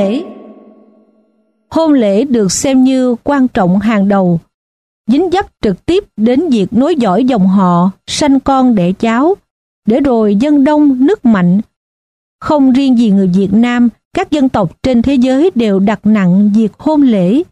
Lễ Hôn lễ được xem như quan trọng hàng đầu, dính dấp trực tiếp đến việc nối dõi dòng họ, sanh con đẻ cháu, để rồi dân đông nước mạnh. Không riêng gì người Việt Nam, các dân tộc trên thế giới đều đặt nặng việc hôn lễ.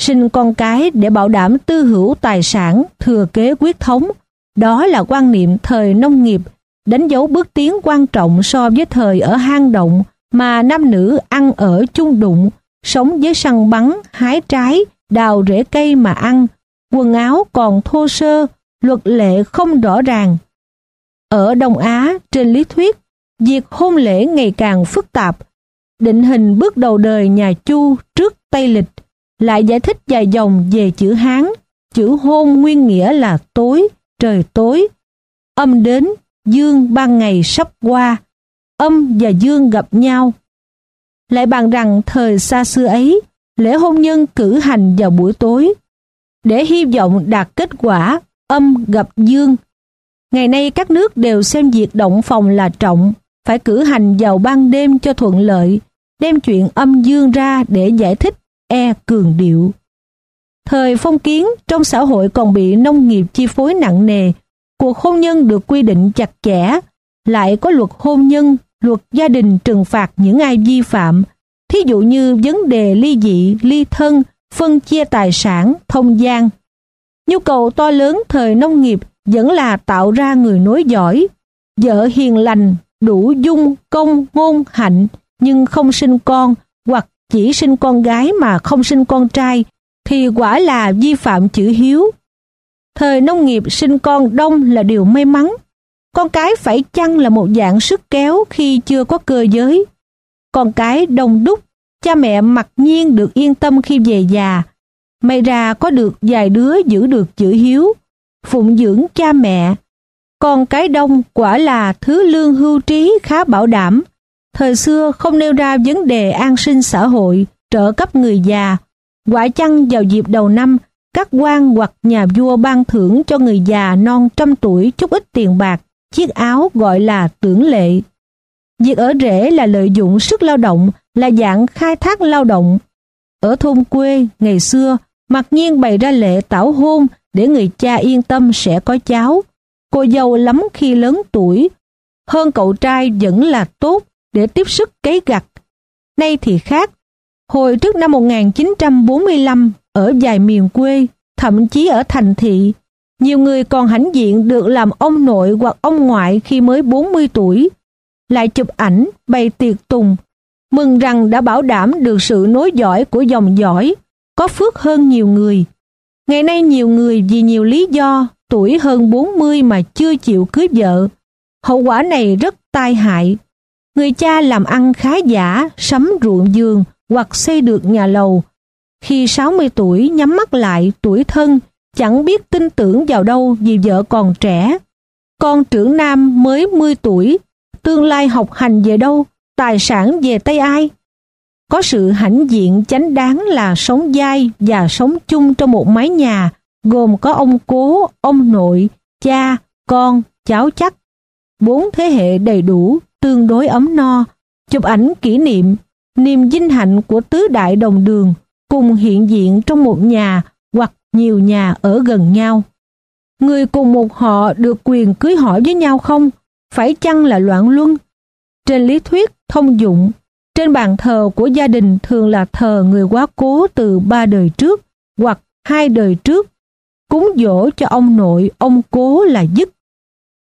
Sinh con cái để bảo đảm tư hữu tài sản, thừa kế quyết thống, đó là quan niệm thời nông nghiệp, đánh dấu bước tiến quan trọng so với thời ở hang động, mà nam nữ ăn ở chung đụng, sống với săn bắn, hái trái, đào rễ cây mà ăn, quần áo còn thô sơ, luật lệ không rõ ràng. Ở Đông Á, trên lý thuyết, việc hôn lễ ngày càng phức tạp, định hình bước đầu đời nhà Chu trước Tây Lịch, lại giải thích dài dòng về chữ Hán, chữ hôn nguyên nghĩa là tối, trời tối, âm đến, dương ban ngày sắp qua, âm và dương gặp nhau. Lại bàn rằng thời xa xưa ấy, lễ hôn nhân cử hành vào buổi tối, để hy vọng đạt kết quả âm gặp dương. Ngày nay các nước đều xem việc động phòng là trọng, phải cử hành vào ban đêm cho thuận lợi, đem chuyện âm dương ra để giải thích e cường điệu. Thời phong kiến trong xã hội còn bị nông nghiệp chi phối nặng nề, cuộc hôn nhân được quy định chặt chẽ, lại có luật hôn nhân luật gia đình trừng phạt những ai vi phạm, thí dụ như vấn đề ly dị, ly thân, phân chia tài sản, thông gian. Nhu cầu to lớn thời nông nghiệp vẫn là tạo ra người nối dõi, vợ hiền lành, đủ dung, công, ngôn, hạnh, nhưng không sinh con hoặc chỉ sinh con gái mà không sinh con trai thì quả là vi phạm chữ hiếu. Thời nông nghiệp sinh con đông là điều may mắn, con cái phải chăng là một dạng sức kéo khi chưa có cơ giới. Con cái đông đúc, cha mẹ mặc nhiên được yên tâm khi về già. May ra có được vài đứa giữ được chữ hiếu, phụng dưỡng cha mẹ. Con cái đông quả là thứ lương hưu trí khá bảo đảm. Thời xưa không nêu ra vấn đề an sinh xã hội, trợ cấp người già. Quả chăng vào dịp đầu năm, các quan hoặc nhà vua ban thưởng cho người già non trăm tuổi chút ít tiền bạc chiếc áo gọi là tưởng lệ. Việc ở rễ là lợi dụng sức lao động, là dạng khai thác lao động. Ở thôn quê, ngày xưa, mặc nhiên bày ra lệ tảo hôn để người cha yên tâm sẽ có cháu. Cô dâu lắm khi lớn tuổi, hơn cậu trai vẫn là tốt để tiếp sức cấy gặt. Nay thì khác. Hồi trước năm 1945, ở vài miền quê, thậm chí ở thành thị, nhiều người còn hãnh diện được làm ông nội hoặc ông ngoại khi mới 40 tuổi, lại chụp ảnh bày tiệc tùng, mừng rằng đã bảo đảm được sự nối dõi của dòng dõi, có phước hơn nhiều người. Ngày nay nhiều người vì nhiều lý do tuổi hơn 40 mà chưa chịu cưới vợ. Hậu quả này rất tai hại. Người cha làm ăn khá giả, sắm ruộng giường hoặc xây được nhà lầu. Khi 60 tuổi nhắm mắt lại tuổi thân chẳng biết tin tưởng vào đâu vì vợ còn trẻ. Con trưởng nam mới 10 tuổi, tương lai học hành về đâu, tài sản về tay ai? Có sự hãnh diện chánh đáng là sống dai và sống chung trong một mái nhà, gồm có ông cố, ông nội, cha, con, cháu chắc. Bốn thế hệ đầy đủ, tương đối ấm no, chụp ảnh kỷ niệm, niềm vinh hạnh của tứ đại đồng đường cùng hiện diện trong một nhà hoặc nhiều nhà ở gần nhau. Người cùng một họ được quyền cưới hỏi với nhau không? Phải chăng là loạn luân? Trên lý thuyết thông dụng, Trên bàn thờ của gia đình thường là thờ người quá cố từ ba đời trước hoặc hai đời trước, cúng dỗ cho ông nội, ông cố là dứt.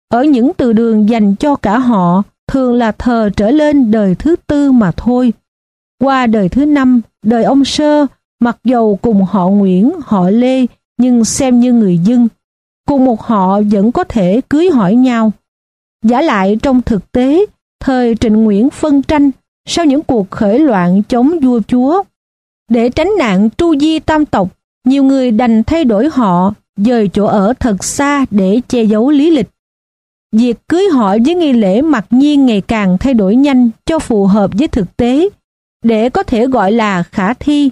Ở những từ đường dành cho cả họ thường là thờ trở lên đời thứ tư mà thôi. Qua đời thứ năm, đời ông Sơ, mặc dầu cùng họ Nguyễn, họ Lê, nhưng xem như người dân. Cùng một họ vẫn có thể cưới hỏi nhau. Giả lại trong thực tế, thời Trịnh Nguyễn phân tranh sau những cuộc khởi loạn chống vua chúa. Để tránh nạn tru di tam tộc, nhiều người đành thay đổi họ, dời chỗ ở thật xa để che giấu lý lịch. Việc cưới hỏi với nghi lễ mặc nhiên ngày càng thay đổi nhanh cho phù hợp với thực tế, để có thể gọi là khả thi.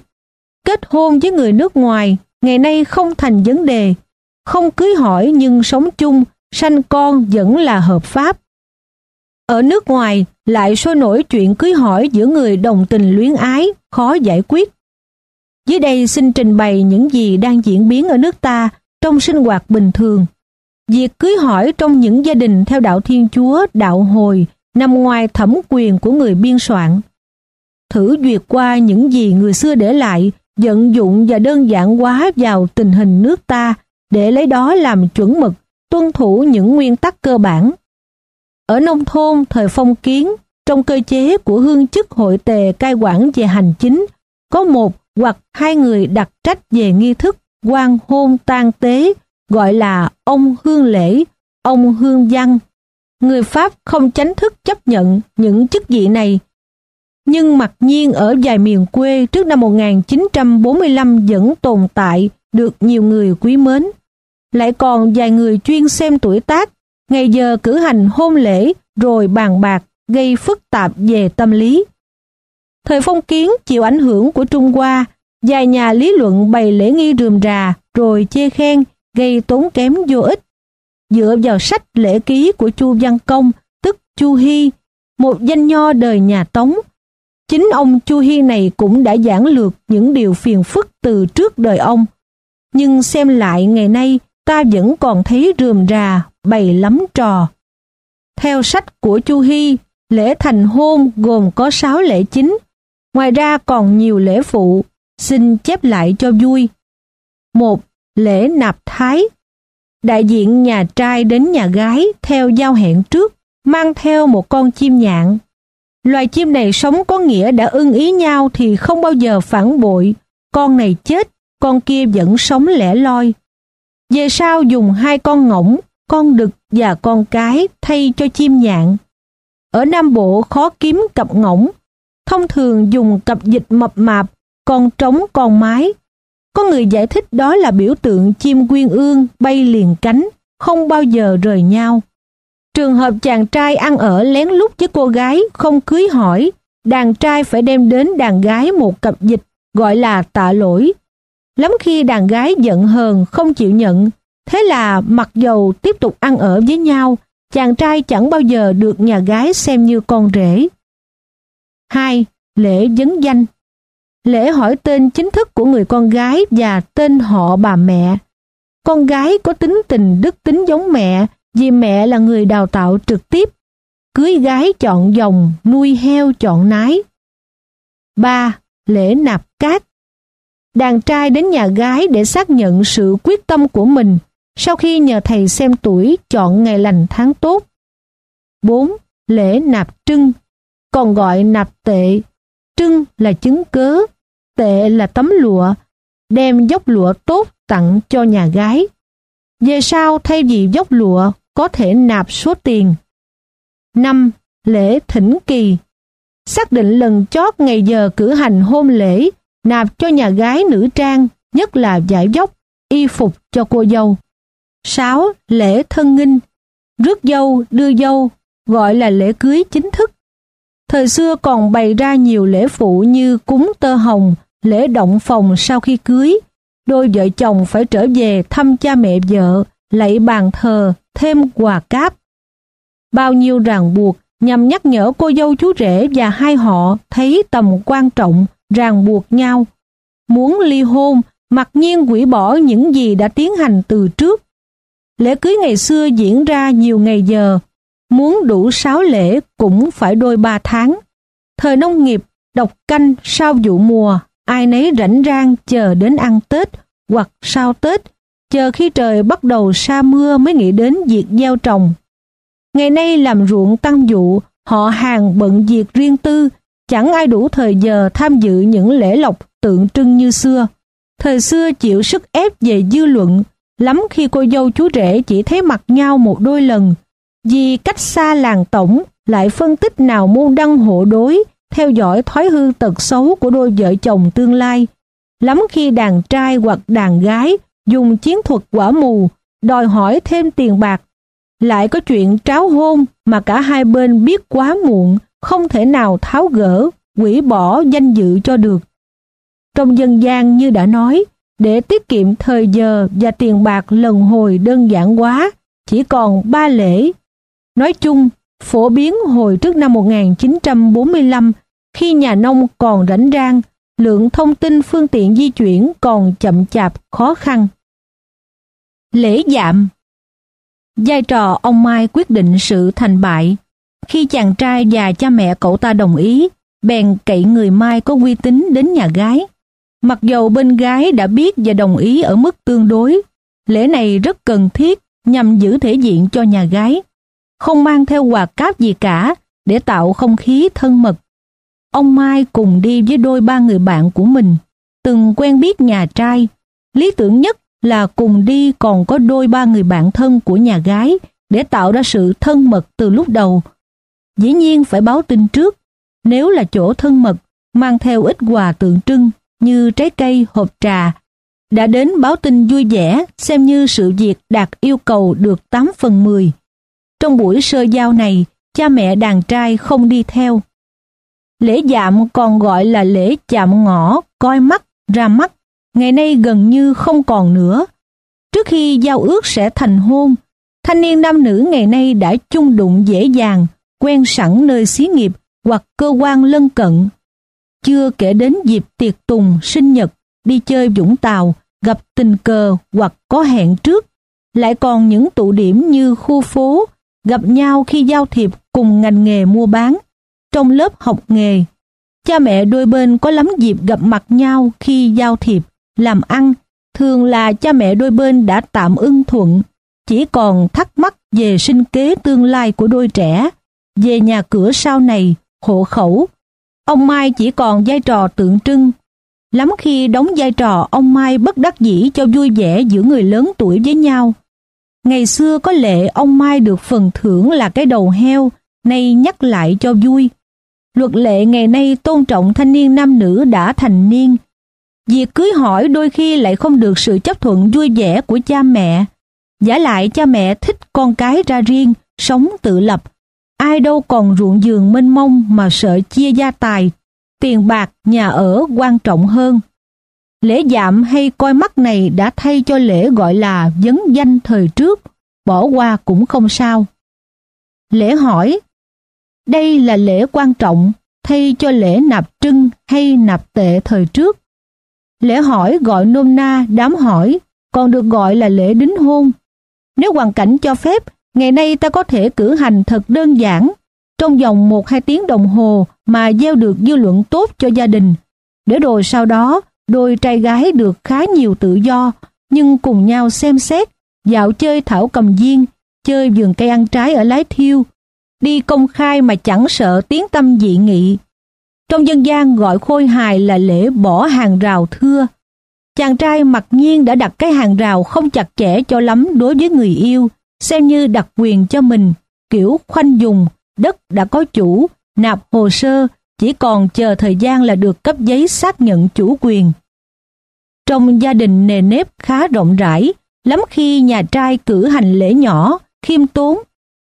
Kết hôn với người nước ngoài ngày nay không thành vấn đề, không cưới hỏi nhưng sống chung, sanh con vẫn là hợp pháp. Ở nước ngoài lại sôi nổi chuyện cưới hỏi giữa người đồng tình luyến ái, khó giải quyết. Dưới đây xin trình bày những gì đang diễn biến ở nước ta trong sinh hoạt bình thường. Việc cưới hỏi trong những gia đình theo đạo Thiên Chúa, đạo Hồi nằm ngoài thẩm quyền của người biên soạn. Thử duyệt qua những gì người xưa để lại, vận dụng và đơn giản hóa vào tình hình nước ta để lấy đó làm chuẩn mực, tuân thủ những nguyên tắc cơ bản. Ở nông thôn thời phong kiến, trong cơ chế của hương chức hội tề cai quản về hành chính, có một hoặc hai người đặc trách về nghi thức quan hôn tang tế gọi là ông hương lễ, ông hương văn. Người Pháp không tránh thức chấp nhận những chức vị này. Nhưng mặc nhiên ở vài miền quê trước năm 1945 vẫn tồn tại được nhiều người quý mến. Lại còn vài người chuyên xem tuổi tác, ngày giờ cử hành hôn lễ rồi bàn bạc gây phức tạp về tâm lý. Thời phong kiến chịu ảnh hưởng của Trung Hoa, vài nhà lý luận bày lễ nghi rườm rà rồi chê khen gây tốn kém vô ích. Dựa vào sách lễ ký của Chu Văn Công, tức Chu Hy, một danh nho đời nhà Tống, chính ông Chu Hi này cũng đã giảng lược những điều phiền phức từ trước đời ông. Nhưng xem lại ngày nay, ta vẫn còn thấy rườm rà, bày lắm trò. Theo sách của Chu Hi, lễ thành hôn gồm có 6 lễ chính, ngoài ra còn nhiều lễ phụ, xin chép lại cho vui. Một, lễ nạp thái. Đại diện nhà trai đến nhà gái theo giao hẹn trước, mang theo một con chim nhạn. Loài chim này sống có nghĩa đã ưng ý nhau thì không bao giờ phản bội, con này chết, con kia vẫn sống lẻ loi. Về sau dùng hai con ngỗng, con đực và con cái thay cho chim nhạn. Ở Nam Bộ khó kiếm cặp ngỗng, thông thường dùng cặp dịch mập mạp, con trống con mái có người giải thích đó là biểu tượng chim quyên ương bay liền cánh, không bao giờ rời nhau. Trường hợp chàng trai ăn ở lén lút với cô gái không cưới hỏi, đàn trai phải đem đến đàn gái một cặp dịch gọi là tạ lỗi. Lắm khi đàn gái giận hờn không chịu nhận, thế là mặc dầu tiếp tục ăn ở với nhau, chàng trai chẳng bao giờ được nhà gái xem như con rể. 2. Lễ dấn danh lễ hỏi tên chính thức của người con gái và tên họ bà mẹ. Con gái có tính tình đức tính giống mẹ vì mẹ là người đào tạo trực tiếp. Cưới gái chọn dòng, nuôi heo chọn nái. 3. Lễ nạp cát Đàn trai đến nhà gái để xác nhận sự quyết tâm của mình sau khi nhờ thầy xem tuổi chọn ngày lành tháng tốt. 4. Lễ nạp trưng còn gọi nạp tệ. Trưng là chứng cớ tệ là tấm lụa, đem dốc lụa tốt tặng cho nhà gái. Về sau thay vì dốc lụa có thể nạp số tiền. 5. Lễ thỉnh kỳ Xác định lần chót ngày giờ cử hành hôn lễ, nạp cho nhà gái nữ trang, nhất là giải dốc, y phục cho cô dâu. 6. Lễ thân nghinh Rước dâu, đưa dâu, gọi là lễ cưới chính thức. Thời xưa còn bày ra nhiều lễ phụ như cúng tơ hồng, lễ động phòng sau khi cưới, đôi vợ chồng phải trở về thăm cha mẹ vợ, lạy bàn thờ, thêm quà cáp. Bao nhiêu ràng buộc nhằm nhắc nhở cô dâu chú rể và hai họ thấy tầm quan trọng ràng buộc nhau. Muốn ly hôn, mặc nhiên quỷ bỏ những gì đã tiến hành từ trước. Lễ cưới ngày xưa diễn ra nhiều ngày giờ, muốn đủ sáu lễ cũng phải đôi ba tháng. Thời nông nghiệp độc canh sau vụ mùa, ai nấy rảnh rang chờ đến ăn Tết hoặc sau Tết, chờ khi trời bắt đầu sa mưa mới nghĩ đến việc gieo trồng. Ngày nay làm ruộng tăng vụ, họ hàng bận việc riêng tư, chẳng ai đủ thời giờ tham dự những lễ lộc tượng trưng như xưa. Thời xưa chịu sức ép về dư luận, lắm khi cô dâu chú rể chỉ thấy mặt nhau một đôi lần, vì cách xa làng tổng lại phân tích nào môn đăng hộ đối, theo dõi thói hư tật xấu của đôi vợ chồng tương lai. Lắm khi đàn trai hoặc đàn gái dùng chiến thuật quả mù, đòi hỏi thêm tiền bạc. Lại có chuyện tráo hôn mà cả hai bên biết quá muộn, không thể nào tháo gỡ, quỷ bỏ danh dự cho được. Trong dân gian như đã nói, để tiết kiệm thời giờ và tiền bạc lần hồi đơn giản quá, chỉ còn ba lễ. Nói chung, phổ biến hồi trước năm 1945, khi nhà nông còn rảnh rang, lượng thông tin phương tiện di chuyển còn chậm chạp khó khăn. Lễ dạm Giai trò ông Mai quyết định sự thành bại. Khi chàng trai và cha mẹ cậu ta đồng ý, bèn cậy người Mai có uy tín đến nhà gái. Mặc dầu bên gái đã biết và đồng ý ở mức tương đối, lễ này rất cần thiết nhằm giữ thể diện cho nhà gái. Không mang theo quà cáp gì cả để tạo không khí thân mật. Ông Mai cùng đi với đôi ba người bạn của mình, từng quen biết nhà trai. Lý tưởng nhất là cùng đi còn có đôi ba người bạn thân của nhà gái để tạo ra sự thân mật từ lúc đầu. Dĩ nhiên phải báo tin trước, nếu là chỗ thân mật, mang theo ít quà tượng trưng như trái cây, hộp trà. Đã đến báo tin vui vẻ, xem như sự việc đạt yêu cầu được 8 phần 10. Trong buổi sơ giao này, cha mẹ đàn trai không đi theo. Lễ dạm còn gọi là lễ chạm ngõ, coi mắt, ra mắt, ngày nay gần như không còn nữa. Trước khi giao ước sẽ thành hôn, thanh niên nam nữ ngày nay đã chung đụng dễ dàng, quen sẵn nơi xí nghiệp hoặc cơ quan lân cận chưa kể đến dịp tiệc tùng, sinh nhật, đi chơi Vũng Tàu, gặp tình cờ hoặc có hẹn trước. Lại còn những tụ điểm như khu phố, gặp nhau khi giao thiệp cùng ngành nghề mua bán, trong lớp học nghề. Cha mẹ đôi bên có lắm dịp gặp mặt nhau khi giao thiệp, làm ăn. Thường là cha mẹ đôi bên đã tạm ưng thuận, chỉ còn thắc mắc về sinh kế tương lai của đôi trẻ, về nhà cửa sau này, hộ khẩu, Ông Mai chỉ còn vai trò tượng trưng. Lắm khi đóng vai trò ông Mai bất đắc dĩ cho vui vẻ giữa người lớn tuổi với nhau. Ngày xưa có lệ ông Mai được phần thưởng là cái đầu heo, nay nhắc lại cho vui. Luật lệ ngày nay tôn trọng thanh niên nam nữ đã thành niên. Việc cưới hỏi đôi khi lại không được sự chấp thuận vui vẻ của cha mẹ. Giả lại cha mẹ thích con cái ra riêng, sống tự lập, Ai đâu còn ruộng giường mênh mông mà sợ chia gia tài, tiền bạc, nhà ở quan trọng hơn. Lễ giảm hay coi mắt này đã thay cho lễ gọi là vấn danh thời trước, bỏ qua cũng không sao. Lễ hỏi Đây là lễ quan trọng thay cho lễ nạp trưng hay nạp tệ thời trước. Lễ hỏi gọi nôm na đám hỏi, còn được gọi là lễ đính hôn. Nếu hoàn cảnh cho phép Ngày nay ta có thể cử hành thật đơn giản, trong vòng 1-2 tiếng đồng hồ mà gieo được dư luận tốt cho gia đình. Để rồi sau đó, đôi trai gái được khá nhiều tự do, nhưng cùng nhau xem xét, dạo chơi thảo cầm viên, chơi vườn cây ăn trái ở lái thiêu, đi công khai mà chẳng sợ tiếng tâm dị nghị. Trong dân gian gọi khôi hài là lễ bỏ hàng rào thưa. Chàng trai mặc nhiên đã đặt cái hàng rào không chặt chẽ cho lắm đối với người yêu, xem như đặc quyền cho mình, kiểu khoanh dùng, đất đã có chủ, nạp hồ sơ, chỉ còn chờ thời gian là được cấp giấy xác nhận chủ quyền. Trong gia đình nề nếp khá rộng rãi, lắm khi nhà trai cử hành lễ nhỏ, khiêm tốn,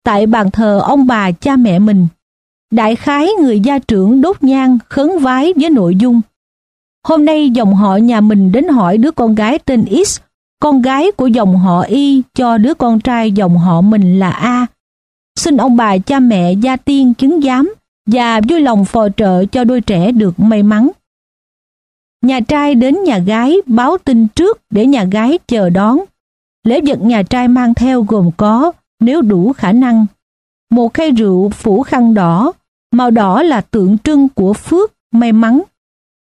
tại bàn thờ ông bà cha mẹ mình. Đại khái người gia trưởng đốt nhang khấn vái với nội dung. Hôm nay dòng họ nhà mình đến hỏi đứa con gái tên X con gái của dòng họ Y cho đứa con trai dòng họ mình là A. Xin ông bà cha mẹ gia tiên chứng giám và vui lòng phò trợ cho đôi trẻ được may mắn. Nhà trai đến nhà gái báo tin trước để nhà gái chờ đón. Lễ vật nhà trai mang theo gồm có, nếu đủ khả năng, một khay rượu phủ khăn đỏ, màu đỏ là tượng trưng của phước may mắn.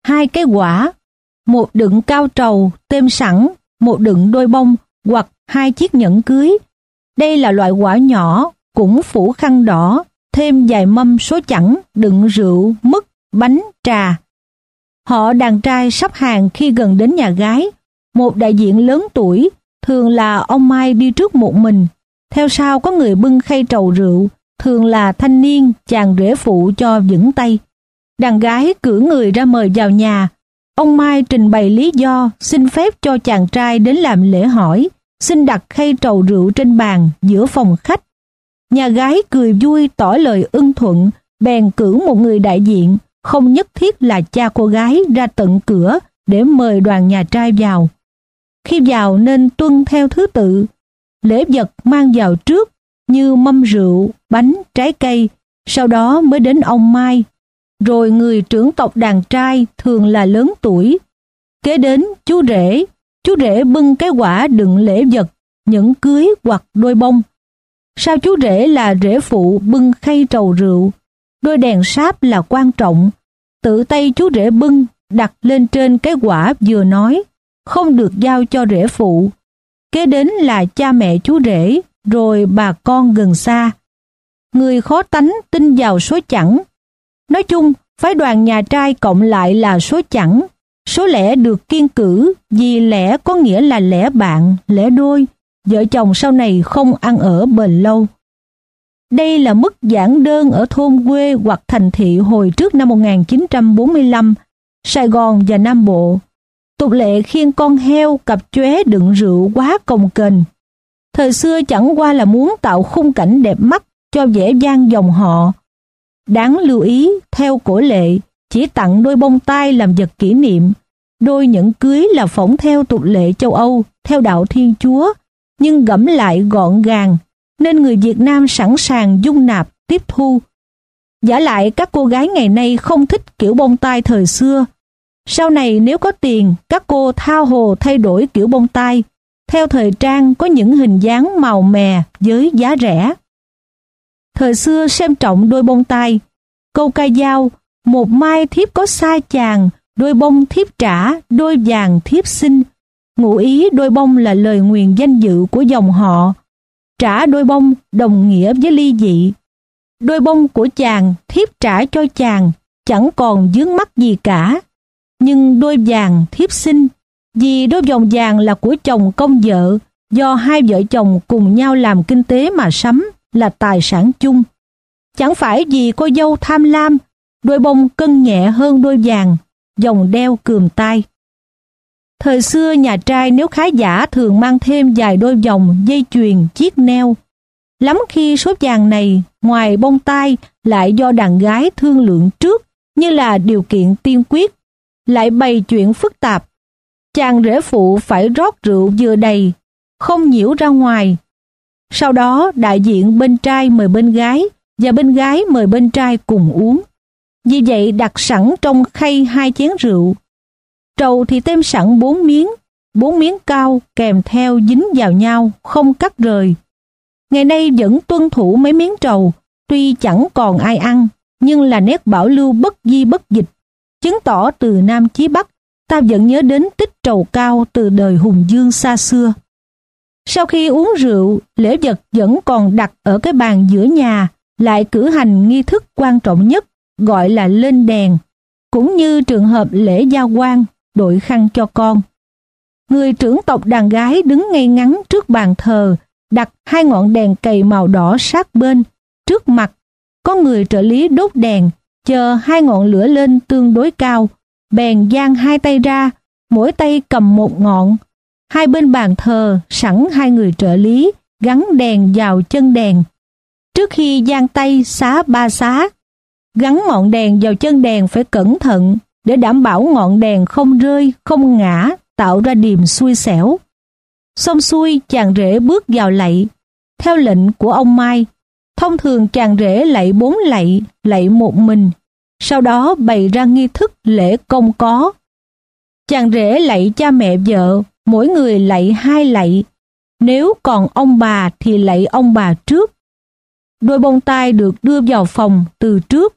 Hai cái quả, một đựng cao trầu, tem sẵn, một đựng đôi bông hoặc hai chiếc nhẫn cưới. Đây là loại quả nhỏ, cũng phủ khăn đỏ, thêm vài mâm số chẵn, đựng rượu, mứt, bánh, trà. Họ đàn trai sắp hàng khi gần đến nhà gái. Một đại diện lớn tuổi, thường là ông Mai đi trước một mình. Theo sau có người bưng khay trầu rượu, thường là thanh niên, chàng rể phụ cho vững tay. Đàn gái cử người ra mời vào nhà. Ông Mai trình bày lý do xin phép cho chàng trai đến làm lễ hỏi, xin đặt khay trầu rượu trên bàn giữa phòng khách. Nhà gái cười vui tỏ lời ưng thuận, bèn cử một người đại diện, không nhất thiết là cha cô gái ra tận cửa để mời đoàn nhà trai vào. Khi vào nên tuân theo thứ tự, lễ vật mang vào trước như mâm rượu, bánh, trái cây, sau đó mới đến ông Mai. Rồi người trưởng tộc đàn trai thường là lớn tuổi. Kế đến chú rể, chú rể bưng cái quả đựng lễ vật, những cưới hoặc đôi bông. Sau chú rể là rể phụ bưng khay trầu rượu, đôi đèn sáp là quan trọng. Tự tay chú rể bưng đặt lên trên cái quả vừa nói, không được giao cho rể phụ. Kế đến là cha mẹ chú rể, rồi bà con gần xa. Người khó tánh tin vào số chẵn. Nói chung, phái đoàn nhà trai cộng lại là số chẵn. Số lẻ được kiên cử vì lẻ có nghĩa là lẻ bạn, lẻ đôi. Vợ chồng sau này không ăn ở bền lâu. Đây là mức giảng đơn ở thôn quê hoặc thành thị hồi trước năm 1945, Sài Gòn và Nam Bộ. Tục lệ khiêng con heo cặp chóe đựng rượu quá cồng kềnh. Thời xưa chẳng qua là muốn tạo khung cảnh đẹp mắt cho vẻ vang dòng họ. Đáng lưu ý, theo cổ lệ, chỉ tặng đôi bông tai làm vật kỷ niệm. Đôi nhẫn cưới là phỏng theo tục lệ châu Âu, theo đạo Thiên Chúa, nhưng gẫm lại gọn gàng, nên người Việt Nam sẵn sàng dung nạp, tiếp thu. Giả lại các cô gái ngày nay không thích kiểu bông tai thời xưa. Sau này nếu có tiền, các cô thao hồ thay đổi kiểu bông tai, theo thời trang có những hình dáng màu mè với giá rẻ. Thời xưa xem trọng đôi bông tai, câu ca dao, một mai thiếp có sai chàng, đôi bông thiếp trả, đôi vàng thiếp xin Ngụ ý đôi bông là lời nguyền danh dự của dòng họ. Trả đôi bông đồng nghĩa với ly dị. Đôi bông của chàng thiếp trả cho chàng, chẳng còn dướng mắt gì cả. Nhưng đôi vàng thiếp sinh vì đôi vòng vàng là của chồng công vợ, do hai vợ chồng cùng nhau làm kinh tế mà sắm là tài sản chung. Chẳng phải vì cô dâu tham lam, đôi bông cân nhẹ hơn đôi vàng, dòng đeo cườm tay. Thời xưa nhà trai nếu khá giả thường mang thêm vài đôi vòng, dây chuyền, chiếc neo. Lắm khi số vàng này, ngoài bông tai, lại do đàn gái thương lượng trước như là điều kiện tiên quyết, lại bày chuyện phức tạp chàng rể phụ phải rót rượu vừa đầy, không nhiễu ra ngoài. Sau đó đại diện bên trai mời bên gái và bên gái mời bên trai cùng uống. Vì vậy đặt sẵn trong khay hai chén rượu. Trầu thì tem sẵn bốn miếng, bốn miếng cao kèm theo dính vào nhau, không cắt rời. Ngày nay vẫn tuân thủ mấy miếng trầu, tuy chẳng còn ai ăn, nhưng là nét bảo lưu bất di bất dịch, chứng tỏ từ Nam chí Bắc ta vẫn nhớ đến tích trầu cao từ đời hùng dương xa xưa. Sau khi uống rượu, lễ vật vẫn còn đặt ở cái bàn giữa nhà, lại cử hành nghi thức quan trọng nhất, gọi là lên đèn, cũng như trường hợp lễ giao quan, đội khăn cho con. Người trưởng tộc đàn gái đứng ngay ngắn trước bàn thờ, đặt hai ngọn đèn cầy màu đỏ sát bên, trước mặt. Có người trợ lý đốt đèn, chờ hai ngọn lửa lên tương đối cao, bèn giang hai tay ra, mỗi tay cầm một ngọn. Hai bên bàn thờ sẵn hai người trợ lý, gắn đèn vào chân đèn. Trước khi giang tay xá ba xá, gắn ngọn đèn vào chân đèn phải cẩn thận để đảm bảo ngọn đèn không rơi, không ngã, tạo ra điềm xui xẻo. Xong xuôi chàng rể bước vào lạy. Theo lệnh của ông Mai, thông thường chàng rể lạy bốn lạy, lạy một mình, sau đó bày ra nghi thức lễ công có. Chàng rể lạy cha mẹ vợ, mỗi người lạy hai lạy. Nếu còn ông bà thì lạy ông bà trước. Đôi bông tai được đưa vào phòng từ trước.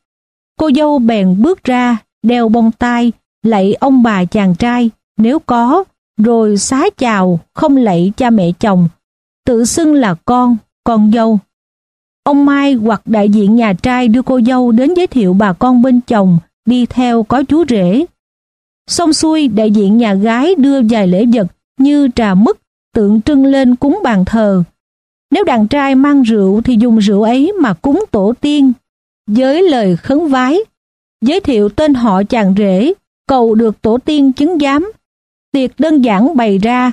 Cô dâu bèn bước ra, đeo bông tai, lạy ông bà chàng trai, nếu có, rồi xá chào, không lạy cha mẹ chồng, tự xưng là con, con dâu. Ông Mai hoặc đại diện nhà trai đưa cô dâu đến giới thiệu bà con bên chồng, đi theo có chú rể. Xong xuôi, đại diện nhà gái đưa vài lễ vật như trà mứt, tượng trưng lên cúng bàn thờ. Nếu đàn trai mang rượu thì dùng rượu ấy mà cúng tổ tiên, với lời khấn vái, giới thiệu tên họ chàng rể, cầu được tổ tiên chứng giám. Tiệc đơn giản bày ra,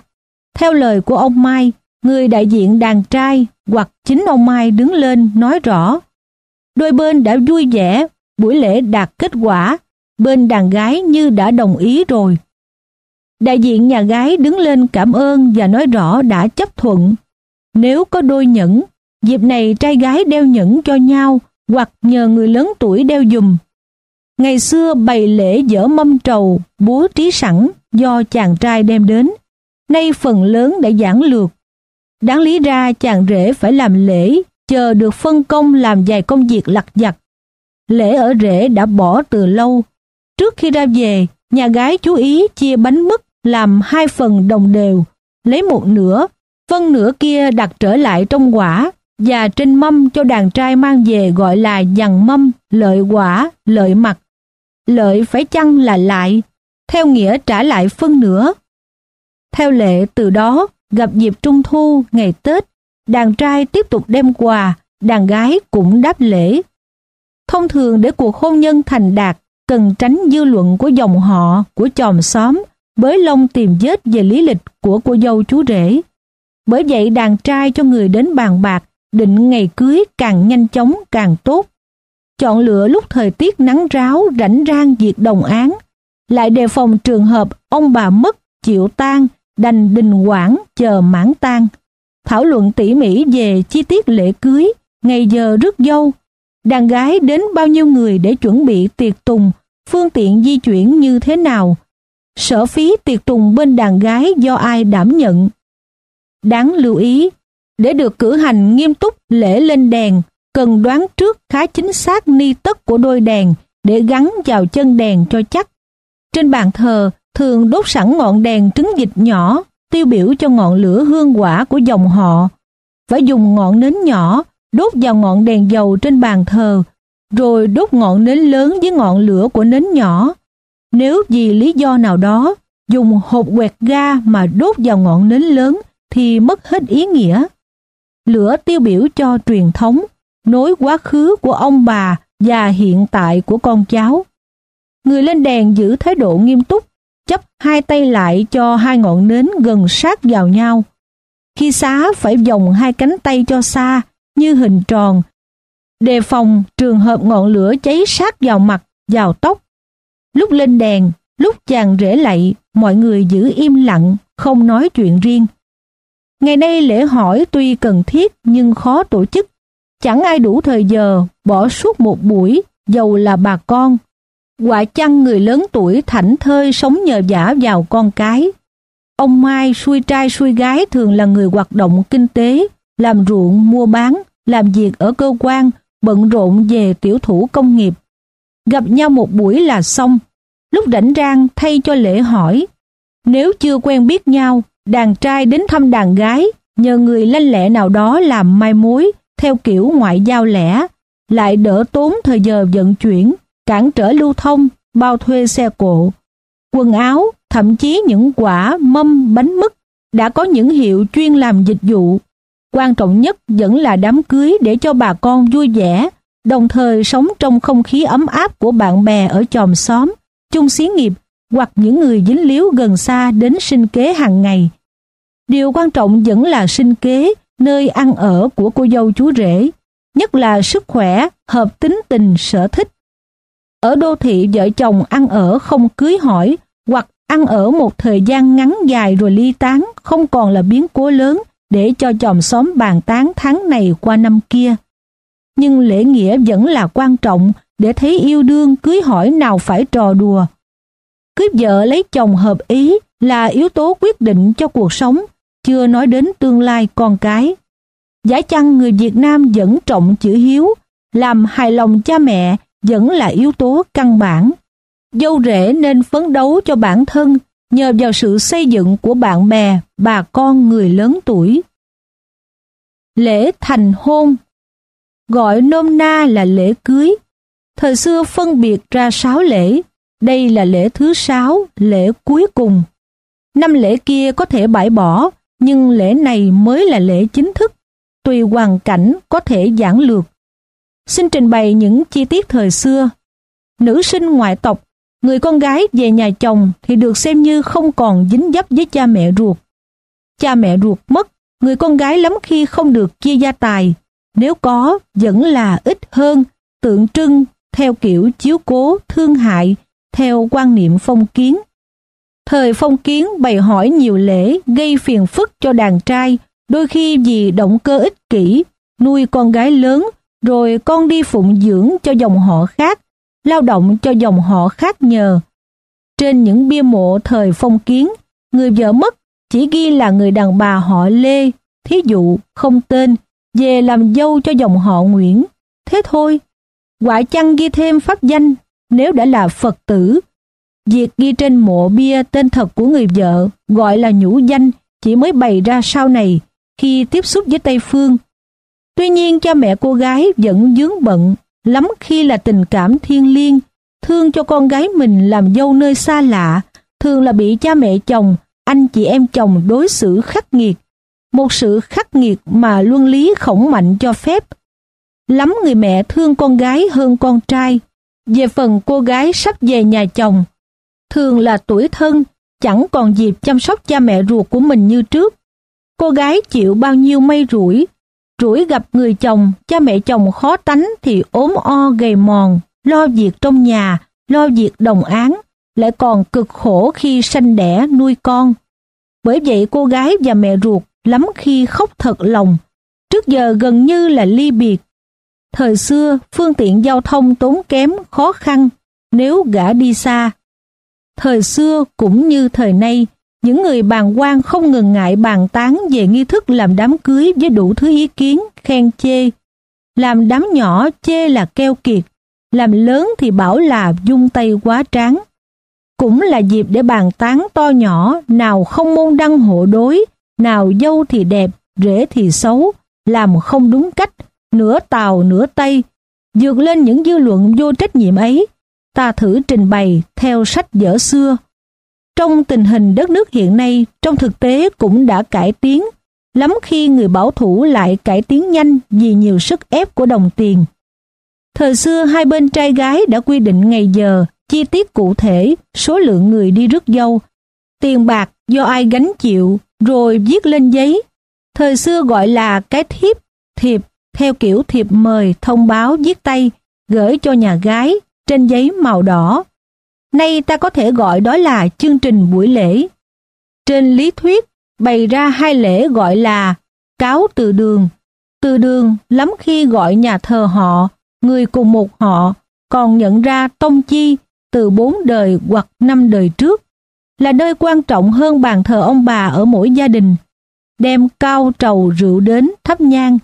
theo lời của ông Mai, người đại diện đàn trai hoặc chính ông Mai đứng lên nói rõ. Đôi bên đã vui vẻ, buổi lễ đạt kết quả, bên đàn gái như đã đồng ý rồi. Đại diện nhà gái đứng lên cảm ơn và nói rõ đã chấp thuận. Nếu có đôi nhẫn, dịp này trai gái đeo nhẫn cho nhau hoặc nhờ người lớn tuổi đeo dùm. Ngày xưa bày lễ dở mâm trầu, bố trí sẵn do chàng trai đem đến, nay phần lớn đã giản lược. Đáng lý ra chàng rể phải làm lễ, chờ được phân công làm vài công việc lặt vặt. Lễ ở rể đã bỏ từ lâu. Trước khi ra về, nhà gái chú ý chia bánh mứt làm hai phần đồng đều, lấy một nửa, phân nửa kia đặt trở lại trong quả và trên mâm cho đàn trai mang về gọi là dằn mâm, lợi quả, lợi mặt. Lợi phải chăng là lại, theo nghĩa trả lại phân nửa. Theo lệ từ đó, gặp dịp trung thu, ngày Tết, đàn trai tiếp tục đem quà, đàn gái cũng đáp lễ. Thông thường để cuộc hôn nhân thành đạt, cần tránh dư luận của dòng họ, của chòm xóm, bới lông tìm vết về lý lịch của cô dâu chú rể. Bởi vậy đàn trai cho người đến bàn bạc, định ngày cưới càng nhanh chóng càng tốt. Chọn lựa lúc thời tiết nắng ráo, rảnh rang việc đồng án, lại đề phòng trường hợp ông bà mất, chịu tan, đành đình quảng chờ mãn tang Thảo luận tỉ mỉ về chi tiết lễ cưới, ngày giờ rước dâu, đàn gái đến bao nhiêu người để chuẩn bị tiệc tùng, phương tiện di chuyển như thế nào, sở phí tiệc tùng bên đàn gái do ai đảm nhận. Đáng lưu ý, để được cử hành nghiêm túc lễ lên đèn, cần đoán trước khá chính xác ni tất của đôi đèn để gắn vào chân đèn cho chắc. Trên bàn thờ thường đốt sẵn ngọn đèn trứng dịch nhỏ, tiêu biểu cho ngọn lửa hương quả của dòng họ. Phải dùng ngọn nến nhỏ đốt vào ngọn đèn dầu trên bàn thờ, rồi đốt ngọn nến lớn với ngọn lửa của nến nhỏ. Nếu vì lý do nào đó dùng hộp quẹt ga mà đốt vào ngọn nến lớn thì mất hết ý nghĩa. Lửa tiêu biểu cho truyền thống, nối quá khứ của ông bà và hiện tại của con cháu. Người lên đèn giữ thái độ nghiêm túc, chấp hai tay lại cho hai ngọn nến gần sát vào nhau. Khi xá phải vòng hai cánh tay cho xa như hình tròn, đề phòng trường hợp ngọn lửa cháy sát vào mặt, vào tóc. Lúc lên đèn, lúc chàng rễ lạy, mọi người giữ im lặng, không nói chuyện riêng. Ngày nay lễ hỏi tuy cần thiết nhưng khó tổ chức. Chẳng ai đủ thời giờ bỏ suốt một buổi, dầu là bà con. Quả chăng người lớn tuổi thảnh thơi sống nhờ giả vào con cái. Ông Mai xuôi trai xuôi gái thường là người hoạt động kinh tế, làm ruộng, mua bán, làm việc ở cơ quan, bận rộn về tiểu thủ công nghiệp. Gặp nhau một buổi là xong, lúc rảnh rang thay cho lễ hỏi. Nếu chưa quen biết nhau, đàn trai đến thăm đàn gái, nhờ người lanh lẹ nào đó làm mai mối, theo kiểu ngoại giao lẻ, lại đỡ tốn thời giờ vận chuyển, cản trở lưu thông, bao thuê xe cộ. Quần áo, thậm chí những quả, mâm, bánh mứt, đã có những hiệu chuyên làm dịch vụ. Quan trọng nhất vẫn là đám cưới để cho bà con vui vẻ, đồng thời sống trong không khí ấm áp của bạn bè ở chòm xóm, chung xí nghiệp hoặc những người dính líu gần xa đến sinh kế hàng ngày. Điều quan trọng vẫn là sinh kế, nơi ăn ở của cô dâu chú rể, nhất là sức khỏe, hợp tính tình, sở thích. Ở đô thị vợ chồng ăn ở không cưới hỏi hoặc ăn ở một thời gian ngắn dài rồi ly tán không còn là biến cố lớn để cho chòm xóm bàn tán tháng này qua năm kia. Nhưng lễ nghĩa vẫn là quan trọng để thấy yêu đương cưới hỏi nào phải trò đùa. Cưới vợ lấy chồng hợp ý là yếu tố quyết định cho cuộc sống, chưa nói đến tương lai con cái. Giả chăng người Việt Nam vẫn trọng chữ hiếu, làm hài lòng cha mẹ vẫn là yếu tố căn bản. Dâu rể nên phấn đấu cho bản thân nhờ vào sự xây dựng của bạn bè, bà con người lớn tuổi. Lễ thành hôn Gọi nôm na là lễ cưới. Thời xưa phân biệt ra sáu lễ. Đây là lễ thứ sáu, lễ cuối cùng. Năm lễ kia có thể bãi bỏ, nhưng lễ này mới là lễ chính thức. Tùy hoàn cảnh có thể giảng lược. Xin trình bày những chi tiết thời xưa. Nữ sinh ngoại tộc người con gái về nhà chồng thì được xem như không còn dính dấp với cha mẹ ruột. Cha mẹ ruột mất, người con gái lắm khi không được chia gia tài, nếu có vẫn là ít hơn, tượng trưng theo kiểu chiếu cố, thương hại, theo quan niệm phong kiến. Thời phong kiến bày hỏi nhiều lễ gây phiền phức cho đàn trai, đôi khi vì động cơ ích kỷ, nuôi con gái lớn, rồi con đi phụng dưỡng cho dòng họ khác, lao động cho dòng họ khác nhờ. Trên những bia mộ thời phong kiến, người vợ mất chỉ ghi là người đàn bà họ Lê, thí dụ không tên, về làm dâu cho dòng họ Nguyễn. Thế thôi, quả chăng ghi thêm pháp danh nếu đã là Phật tử. Việc ghi trên mộ bia tên thật của người vợ gọi là nhũ danh chỉ mới bày ra sau này khi tiếp xúc với Tây Phương. Tuy nhiên cha mẹ cô gái vẫn dướng bận lắm khi là tình cảm thiên liêng, thương cho con gái mình làm dâu nơi xa lạ, thường là bị cha mẹ chồng, anh chị em chồng đối xử khắc nghiệt. Một sự khắc nghiệt mà luân lý khổng mạnh cho phép. Lắm người mẹ thương con gái hơn con trai. Về phần cô gái sắp về nhà chồng, thường là tuổi thân, chẳng còn dịp chăm sóc cha mẹ ruột của mình như trước. Cô gái chịu bao nhiêu mây rủi, rủi gặp người chồng, cha mẹ chồng khó tánh thì ốm o gầy mòn, lo việc trong nhà, lo việc đồng án, lại còn cực khổ khi sanh đẻ nuôi con. Bởi vậy cô gái và mẹ ruột lắm khi khóc thật lòng, trước giờ gần như là ly biệt. Thời xưa, phương tiện giao thông tốn kém, khó khăn, nếu gã đi xa. Thời xưa cũng như thời nay, những người bàn quan không ngừng ngại bàn tán về nghi thức làm đám cưới với đủ thứ ý kiến, khen chê. Làm đám nhỏ chê là keo kiệt, làm lớn thì bảo là dung tay quá tráng. Cũng là dịp để bàn tán to nhỏ, nào không môn đăng hộ đối, nào dâu thì đẹp, rễ thì xấu, làm không đúng cách, nửa tàu nửa tây. Dược lên những dư luận vô trách nhiệm ấy, ta thử trình bày theo sách dở xưa trong tình hình đất nước hiện nay, trong thực tế cũng đã cải tiến, lắm khi người bảo thủ lại cải tiến nhanh vì nhiều sức ép của đồng tiền. Thời xưa hai bên trai gái đã quy định ngày giờ, chi tiết cụ thể, số lượng người đi rước dâu, tiền bạc do ai gánh chịu, rồi viết lên giấy. Thời xưa gọi là cái thiếp, thiệp, theo kiểu thiệp mời, thông báo viết tay, gửi cho nhà gái, trên giấy màu đỏ, Nay ta có thể gọi đó là chương trình buổi lễ. Trên lý thuyết, bày ra hai lễ gọi là cáo từ đường. Từ đường lắm khi gọi nhà thờ họ, người cùng một họ, còn nhận ra tông chi từ bốn đời hoặc năm đời trước, là nơi quan trọng hơn bàn thờ ông bà ở mỗi gia đình. Đem cao trầu rượu đến thắp nhang.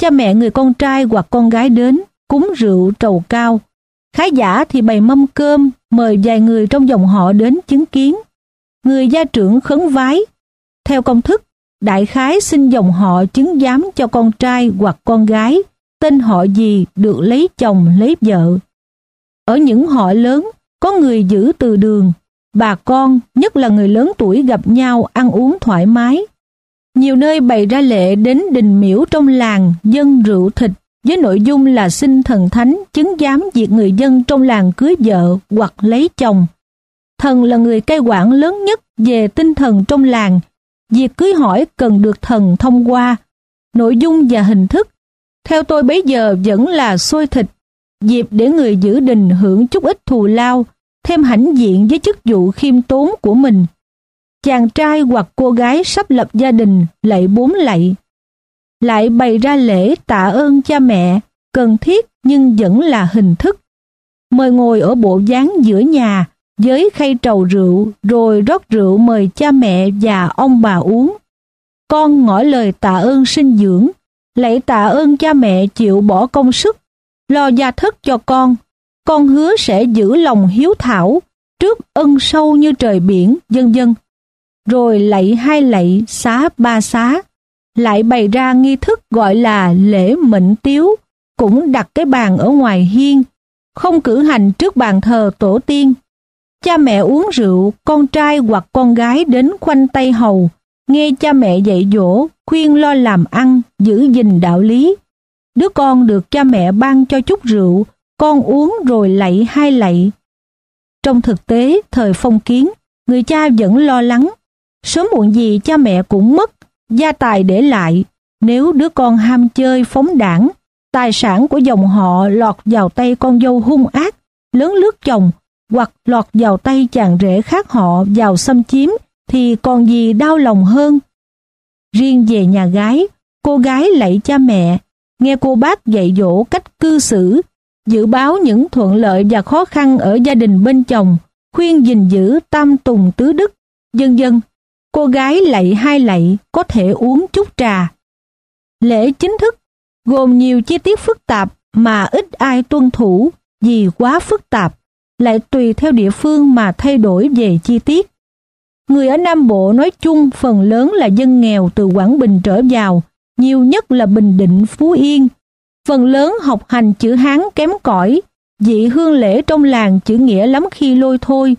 Cha mẹ người con trai hoặc con gái đến, cúng rượu trầu cao. Khái giả thì bày mâm cơm, mời vài người trong dòng họ đến chứng kiến. Người gia trưởng khấn vái. Theo công thức, đại khái xin dòng họ chứng giám cho con trai hoặc con gái, tên họ gì được lấy chồng lấy vợ. Ở những họ lớn, có người giữ từ đường, bà con, nhất là người lớn tuổi gặp nhau ăn uống thoải mái. Nhiều nơi bày ra lệ đến đình miễu trong làng dân rượu thịt với nội dung là xin thần thánh chứng giám việc người dân trong làng cưới vợ hoặc lấy chồng. Thần là người cai quản lớn nhất về tinh thần trong làng. Việc cưới hỏi cần được thần thông qua. Nội dung và hình thức, theo tôi bấy giờ vẫn là xôi thịt, dịp để người giữ đình hưởng chút ít thù lao, thêm hãnh diện với chức vụ khiêm tốn của mình. Chàng trai hoặc cô gái sắp lập gia đình lạy bốn lạy lại bày ra lễ tạ ơn cha mẹ, cần thiết nhưng vẫn là hình thức. Mời ngồi ở bộ dáng giữa nhà, với khay trầu rượu, rồi rót rượu mời cha mẹ và ông bà uống. Con ngỏ lời tạ ơn sinh dưỡng, lạy tạ ơn cha mẹ chịu bỏ công sức, lo gia thất cho con. con hứa sẽ giữ lòng hiếu thảo, trước ân sâu như trời biển, dân dân. Rồi lạy hai lạy, xá ba xá, lại bày ra nghi thức gọi là lễ mệnh tiếu, cũng đặt cái bàn ở ngoài hiên, không cử hành trước bàn thờ tổ tiên. Cha mẹ uống rượu, con trai hoặc con gái đến khoanh tay hầu, nghe cha mẹ dạy dỗ, khuyên lo làm ăn, giữ gìn đạo lý. Đứa con được cha mẹ ban cho chút rượu, con uống rồi lạy hai lạy. Trong thực tế, thời phong kiến, người cha vẫn lo lắng. Sớm muộn gì cha mẹ cũng mất, gia tài để lại. Nếu đứa con ham chơi phóng đảng, tài sản của dòng họ lọt vào tay con dâu hung ác, lớn lướt chồng, hoặc lọt vào tay chàng rể khác họ vào xâm chiếm, thì còn gì đau lòng hơn. Riêng về nhà gái, cô gái lạy cha mẹ, nghe cô bác dạy dỗ cách cư xử, dự báo những thuận lợi và khó khăn ở gia đình bên chồng, khuyên gìn giữ tam tùng tứ đức, dân dân. Cô gái lạy hai lạy có thể uống chút trà. Lễ chính thức gồm nhiều chi tiết phức tạp mà ít ai tuân thủ vì quá phức tạp, lại tùy theo địa phương mà thay đổi về chi tiết. Người ở Nam Bộ nói chung phần lớn là dân nghèo từ Quảng Bình trở vào, nhiều nhất là Bình Định, Phú Yên. Phần lớn học hành chữ Hán kém cỏi, dị hương lễ trong làng chữ nghĩa lắm khi lôi thôi.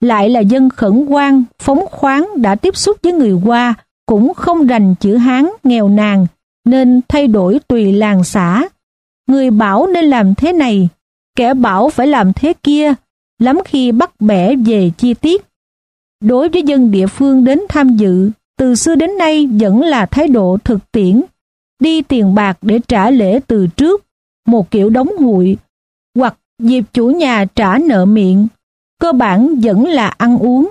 Lại là dân khẩn quan, phóng khoáng đã tiếp xúc với người Hoa, cũng không rành chữ Hán, nghèo nàn, nên thay đổi tùy làng xã. Người bảo nên làm thế này, kẻ bảo phải làm thế kia, lắm khi bắt bẻ về chi tiết. Đối với dân địa phương đến tham dự, từ xưa đến nay vẫn là thái độ thực tiễn, đi tiền bạc để trả lễ từ trước, một kiểu đóng hụi, hoặc dịp chủ nhà trả nợ miệng, cơ bản vẫn là ăn uống.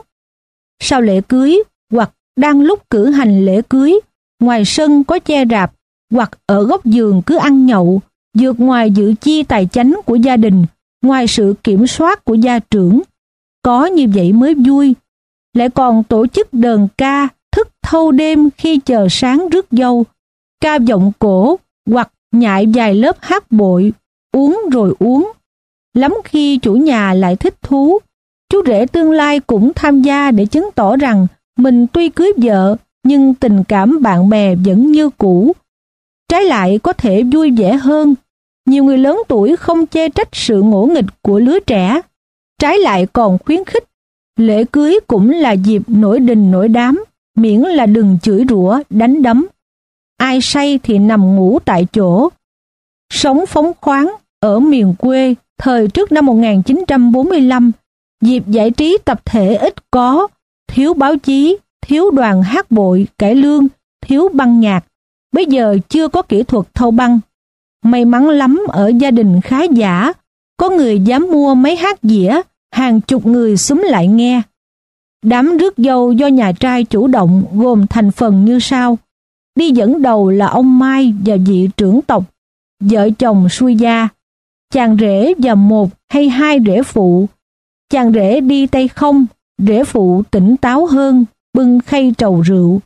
Sau lễ cưới, hoặc đang lúc cử hành lễ cưới, ngoài sân có che rạp, hoặc ở góc giường cứ ăn nhậu, vượt ngoài dự chi tài chánh của gia đình, ngoài sự kiểm soát của gia trưởng. Có như vậy mới vui, lại còn tổ chức đờn ca, thức thâu đêm khi chờ sáng rước dâu, ca giọng cổ hoặc nhại vài lớp hát bội, uống rồi uống. Lắm khi chủ nhà lại thích thú, chú rể tương lai cũng tham gia để chứng tỏ rằng mình tuy cưới vợ nhưng tình cảm bạn bè vẫn như cũ. Trái lại có thể vui vẻ hơn, nhiều người lớn tuổi không chê trách sự ngỗ nghịch của lứa trẻ, trái lại còn khuyến khích Lễ cưới cũng là dịp nổi đình nổi đám, miễn là đừng chửi rủa, đánh đấm. Ai say thì nằm ngủ tại chỗ. Sống phóng khoáng ở miền quê thời trước năm 1945, dịp giải trí tập thể ít có, thiếu báo chí, thiếu đoàn hát bội, cải lương, thiếu băng nhạc. Bây giờ chưa có kỹ thuật thâu băng. May mắn lắm ở gia đình khá giả, có người dám mua máy hát dĩa, hàng chục người xúm lại nghe. Đám rước dâu do nhà trai chủ động gồm thành phần như sau. Đi dẫn đầu là ông Mai và vị trưởng tộc, vợ chồng xuôi gia, chàng rể và một hay hai rể phụ. Chàng rể đi tay không, rể phụ tỉnh táo hơn, bưng khay trầu rượu.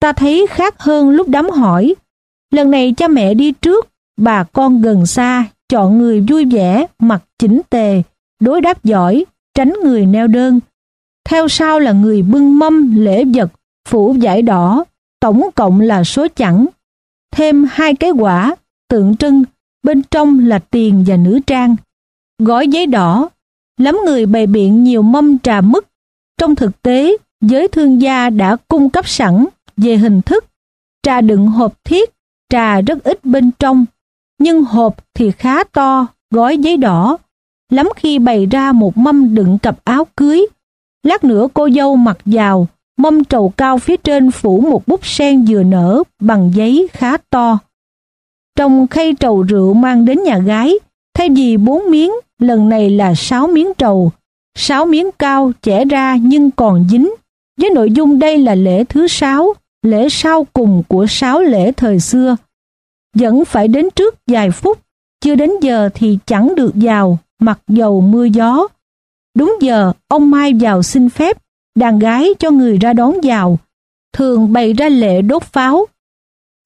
Ta thấy khác hơn lúc đám hỏi. Lần này cha mẹ đi trước, bà con gần xa, chọn người vui vẻ, mặc chỉnh tề, đối đáp giỏi, tránh người neo đơn. Theo sau là người bưng mâm lễ vật, phủ giải đỏ, tổng cộng là số chẵn. Thêm hai cái quả, tượng trưng, bên trong là tiền và nữ trang. Gói giấy đỏ, lắm người bày biện nhiều mâm trà mứt. Trong thực tế, giới thương gia đã cung cấp sẵn về hình thức. Trà đựng hộp thiết, trà rất ít bên trong, nhưng hộp thì khá to, gói giấy đỏ, lắm khi bày ra một mâm đựng cặp áo cưới. Lát nữa cô dâu mặc vào, mâm trầu cao phía trên phủ một búp sen vừa nở bằng giấy khá to. Trong khay trầu rượu mang đến nhà gái, thay vì bốn miếng, lần này là sáu miếng trầu. Sáu miếng cao chẻ ra nhưng còn dính. Với nội dung đây là lễ thứ sáu, lễ sau cùng của sáu lễ thời xưa. Vẫn phải đến trước vài phút, chưa đến giờ thì chẳng được vào, mặc dầu mưa gió. Đúng giờ, ông Mai vào xin phép, đàn gái cho người ra đón vào, thường bày ra lễ đốt pháo.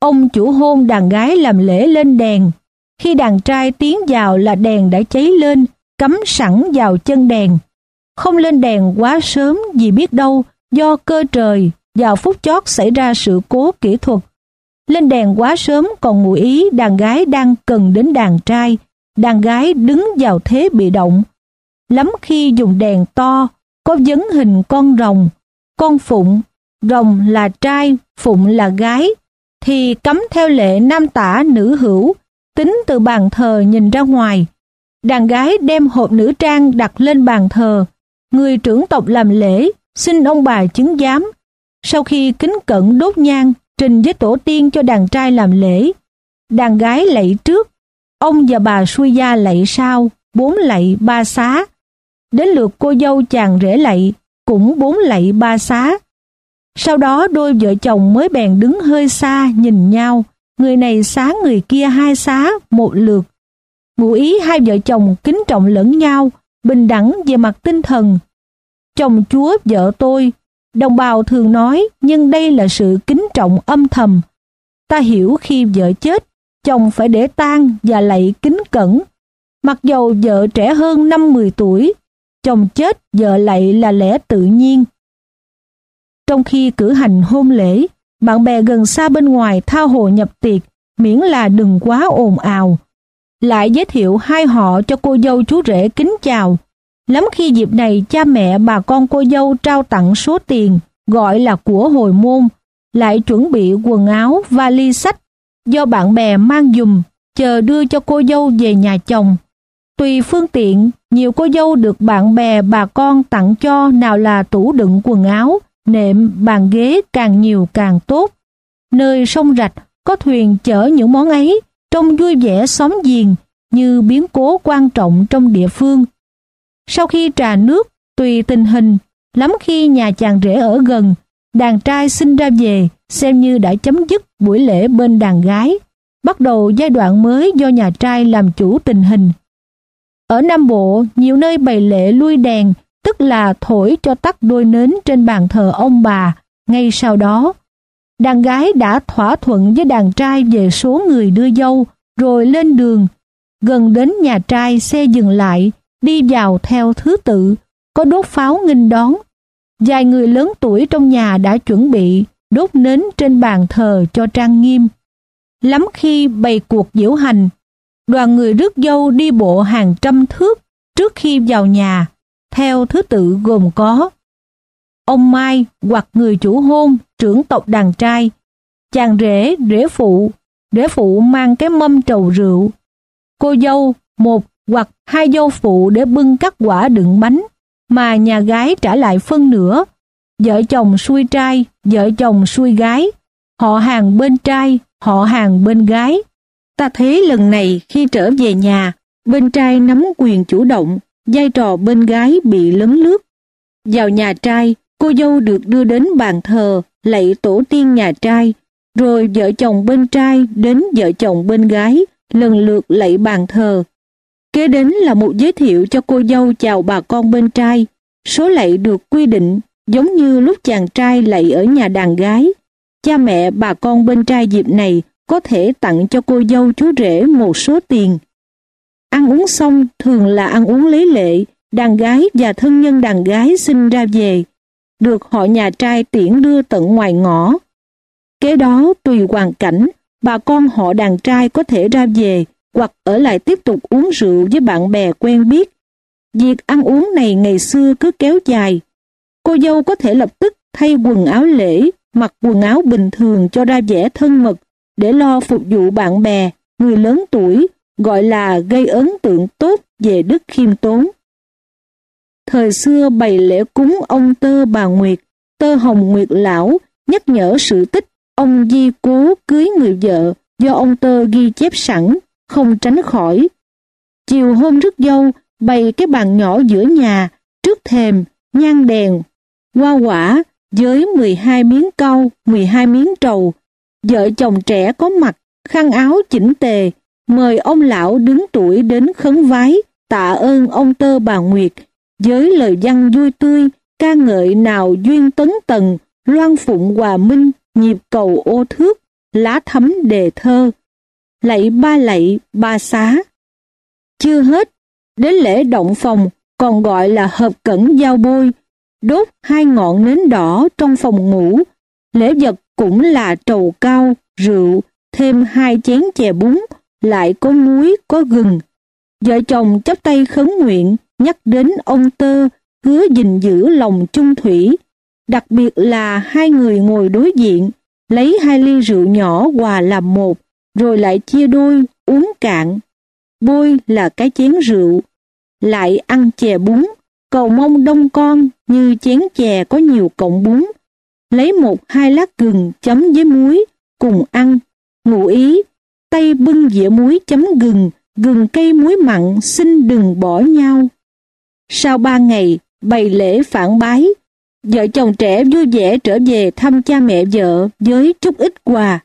Ông chủ hôn đàn gái làm lễ lên đèn, khi đàn trai tiến vào là đèn đã cháy lên, cắm sẵn vào chân đèn. Không lên đèn quá sớm vì biết đâu do cơ trời vào phút chót xảy ra sự cố kỹ thuật. Lên đèn quá sớm còn ngụ ý đàn gái đang cần đến đàn trai, đàn gái đứng vào thế bị động. Lắm khi dùng đèn to, có vấn hình con rồng, con phụng, rồng là trai, phụng là gái, thì cấm theo lệ nam tả nữ hữu, tính từ bàn thờ nhìn ra ngoài. Đàn gái đem hộp nữ trang đặt lên bàn thờ, người trưởng tộc làm lễ, xin ông bà chứng giám. Sau khi kính cẩn đốt nhang, trình với tổ tiên cho đàn trai làm lễ. Đàn gái lạy trước, ông và bà xuôi gia lạy sau, bốn lạy ba xá. Đến lượt cô dâu chàng rể lạy, cũng bốn lạy ba xá. Sau đó đôi vợ chồng mới bèn đứng hơi xa nhìn nhau, người này xá người kia hai xá một lượt. Ngụ ý hai vợ chồng kính trọng lẫn nhau, bình đẳng về mặt tinh thần. Chồng chúa vợ tôi, đồng bào thường nói nhưng đây là sự kính trọng âm thầm. Ta hiểu khi vợ chết, chồng phải để tang và lạy kính cẩn. Mặc dầu vợ trẻ hơn năm 10 tuổi, chồng chết vợ lạy là lẽ tự nhiên. Trong khi cử hành hôn lễ, bạn bè gần xa bên ngoài thao hồ nhập tiệc, miễn là đừng quá ồn ào. Lại giới thiệu hai họ cho cô dâu chú rể kính chào. Lắm khi dịp này cha mẹ bà con cô dâu trao tặng số tiền, gọi là của hồi môn, lại chuẩn bị quần áo, vali sách, do bạn bè mang dùm, chờ đưa cho cô dâu về nhà chồng. Tùy phương tiện, nhiều cô dâu được bạn bè bà con tặng cho nào là tủ đựng quần áo, nệm, bàn ghế càng nhiều càng tốt. Nơi sông rạch có thuyền chở những món ấy, trông vui vẻ xóm giềng như biến cố quan trọng trong địa phương. Sau khi trà nước, tùy tình hình, lắm khi nhà chàng rể ở gần, đàn trai sinh ra về xem như đã chấm dứt buổi lễ bên đàn gái, bắt đầu giai đoạn mới do nhà trai làm chủ tình hình. Ở Nam Bộ, nhiều nơi bày lễ lui đèn tức là thổi cho tắt đôi nến trên bàn thờ ông bà. Ngay sau đó, đàn gái đã thỏa thuận với đàn trai về số người đưa dâu, rồi lên đường. Gần đến nhà trai xe dừng lại, đi vào theo thứ tự, có đốt pháo nghinh đón. Vài người lớn tuổi trong nhà đã chuẩn bị đốt nến trên bàn thờ cho trang nghiêm. Lắm khi bày cuộc diễu hành, đoàn người rước dâu đi bộ hàng trăm thước trước khi vào nhà theo thứ tự gồm có ông Mai hoặc người chủ hôn trưởng tộc đàn trai, chàng rể, rể phụ, rể phụ mang cái mâm trầu rượu, cô dâu một hoặc hai dâu phụ để bưng các quả đựng bánh, mà nhà gái trả lại phân nửa, vợ chồng xuôi trai, vợ chồng xuôi gái, họ hàng bên trai, họ hàng bên gái. Ta thấy lần này khi trở về nhà, bên trai nắm quyền chủ động, vai trò bên gái bị lấn lướt. Vào nhà trai, cô dâu được đưa đến bàn thờ, lạy tổ tiên nhà trai, rồi vợ chồng bên trai đến vợ chồng bên gái, lần lượt lạy bàn thờ. Kế đến là một giới thiệu cho cô dâu chào bà con bên trai. Số lạy được quy định giống như lúc chàng trai lạy ở nhà đàn gái. Cha mẹ bà con bên trai dịp này có thể tặng cho cô dâu chú rể một số tiền. Ăn uống xong thường là ăn uống lấy lệ, đàn gái và thân nhân đàn gái xin ra về, được họ nhà trai tiễn đưa tận ngoài ngõ. Kế đó tùy hoàn cảnh, bà con họ đàn trai có thể ra về hoặc ở lại tiếp tục uống rượu với bạn bè quen biết. Việc ăn uống này ngày xưa cứ kéo dài. Cô dâu có thể lập tức thay quần áo lễ, mặc quần áo bình thường cho ra vẻ thân mật để lo phục vụ bạn bè, người lớn tuổi gọi là gây ấn tượng tốt về đức khiêm tốn. Thời xưa bày lễ cúng ông Tơ bà Nguyệt, Tơ Hồng Nguyệt Lão nhắc nhở sự tích ông di cố cưới người vợ do ông Tơ ghi chép sẵn, không tránh khỏi. Chiều hôm rước dâu, bày cái bàn nhỏ giữa nhà, trước thềm, nhang đèn, hoa quả với 12 miếng cau, 12 miếng trầu. Vợ chồng trẻ có mặt, khăn áo chỉnh tề, mời ông lão đứng tuổi đến khấn vái, tạ ơn ông tơ bà Nguyệt, với lời văn vui tươi, ca ngợi nào duyên tấn tần, loan phụng hòa minh, nhịp cầu ô thước, lá thấm đề thơ. Lạy ba lạy, ba xá. Chưa hết, Đến lễ động phòng còn gọi là hợp cẩn giao bôi, đốt hai ngọn nến đỏ trong phòng ngủ. Lễ vật cũng là trầu cao, rượu, thêm hai chén chè bún, lại có muối, có gừng. Vợ chồng chắp tay khấn nguyện, nhắc đến ông Tơ, hứa gìn giữ lòng chung thủy. Đặc biệt là hai người ngồi đối diện, lấy hai ly rượu nhỏ hòa làm một, rồi lại chia đôi, uống cạn. Bôi là cái chén rượu, lại ăn chè bún, cầu mong đông con như chén chè có nhiều cọng bún. Lấy một hai lát gừng chấm với muối, cùng ăn. Ngụ ý, tay bưng dĩa muối chấm gừng, gừng cây muối mặn xin đừng bỏ nhau. Sau ba ngày, bày lễ phản bái, vợ chồng trẻ vui vẻ trở về thăm cha mẹ vợ với chút ít quà.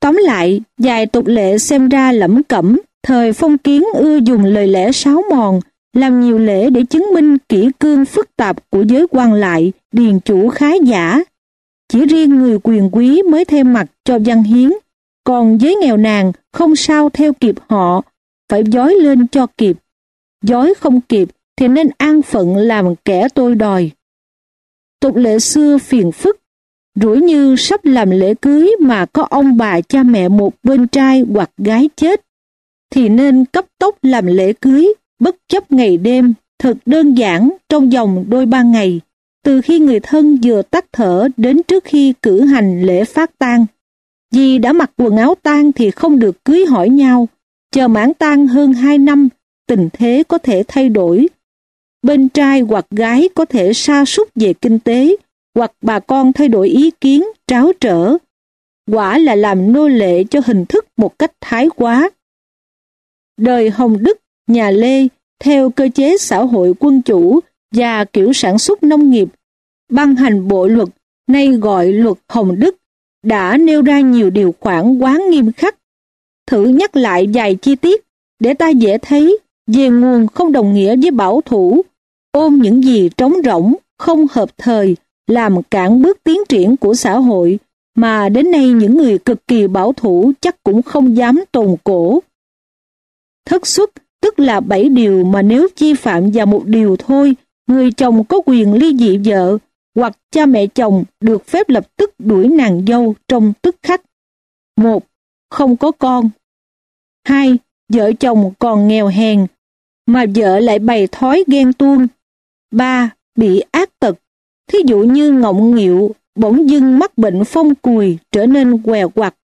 Tóm lại, dài tục lệ xem ra lẫm cẩm, thời phong kiến ưa dùng lời lẽ sáo mòn, làm nhiều lễ để chứng minh kỹ cương phức tạp của giới quan lại, điền chủ khá giả. Chỉ riêng người quyền quý mới thêm mặt cho văn hiến, còn giới nghèo nàn không sao theo kịp họ, phải dối lên cho kịp. Dối không kịp thì nên an phận làm kẻ tôi đòi. Tục lễ xưa phiền phức, rủi như sắp làm lễ cưới mà có ông bà cha mẹ một bên trai hoặc gái chết, thì nên cấp tốc làm lễ cưới bất chấp ngày đêm, thật đơn giản trong vòng đôi ba ngày, từ khi người thân vừa tắt thở đến trước khi cử hành lễ phát tang. Vì đã mặc quần áo tang thì không được cưới hỏi nhau, chờ mãn tang hơn hai năm, tình thế có thể thay đổi. Bên trai hoặc gái có thể sa sút về kinh tế, hoặc bà con thay đổi ý kiến, tráo trở. Quả là làm nô lệ cho hình thức một cách thái quá. Đời Hồng Đức nhà Lê theo cơ chế xã hội quân chủ và kiểu sản xuất nông nghiệp, ban hành bộ luật nay gọi luật Hồng Đức đã nêu ra nhiều điều khoản quá nghiêm khắc. Thử nhắc lại vài chi tiết để ta dễ thấy về nguồn không đồng nghĩa với bảo thủ, ôm những gì trống rỗng, không hợp thời, làm cản bước tiến triển của xã hội mà đến nay những người cực kỳ bảo thủ chắc cũng không dám tồn cổ. Thất xuất tức là bảy điều mà nếu chi phạm vào một điều thôi, người chồng có quyền ly dị vợ, hoặc cha mẹ chồng được phép lập tức đuổi nàng dâu trong tức khắc. một Không có con. hai Vợ chồng còn nghèo hèn, mà vợ lại bày thói ghen tuông. ba Bị ác tật, thí dụ như ngọng nghịu, bỗng dưng mắc bệnh phong cùi trở nên què quặt.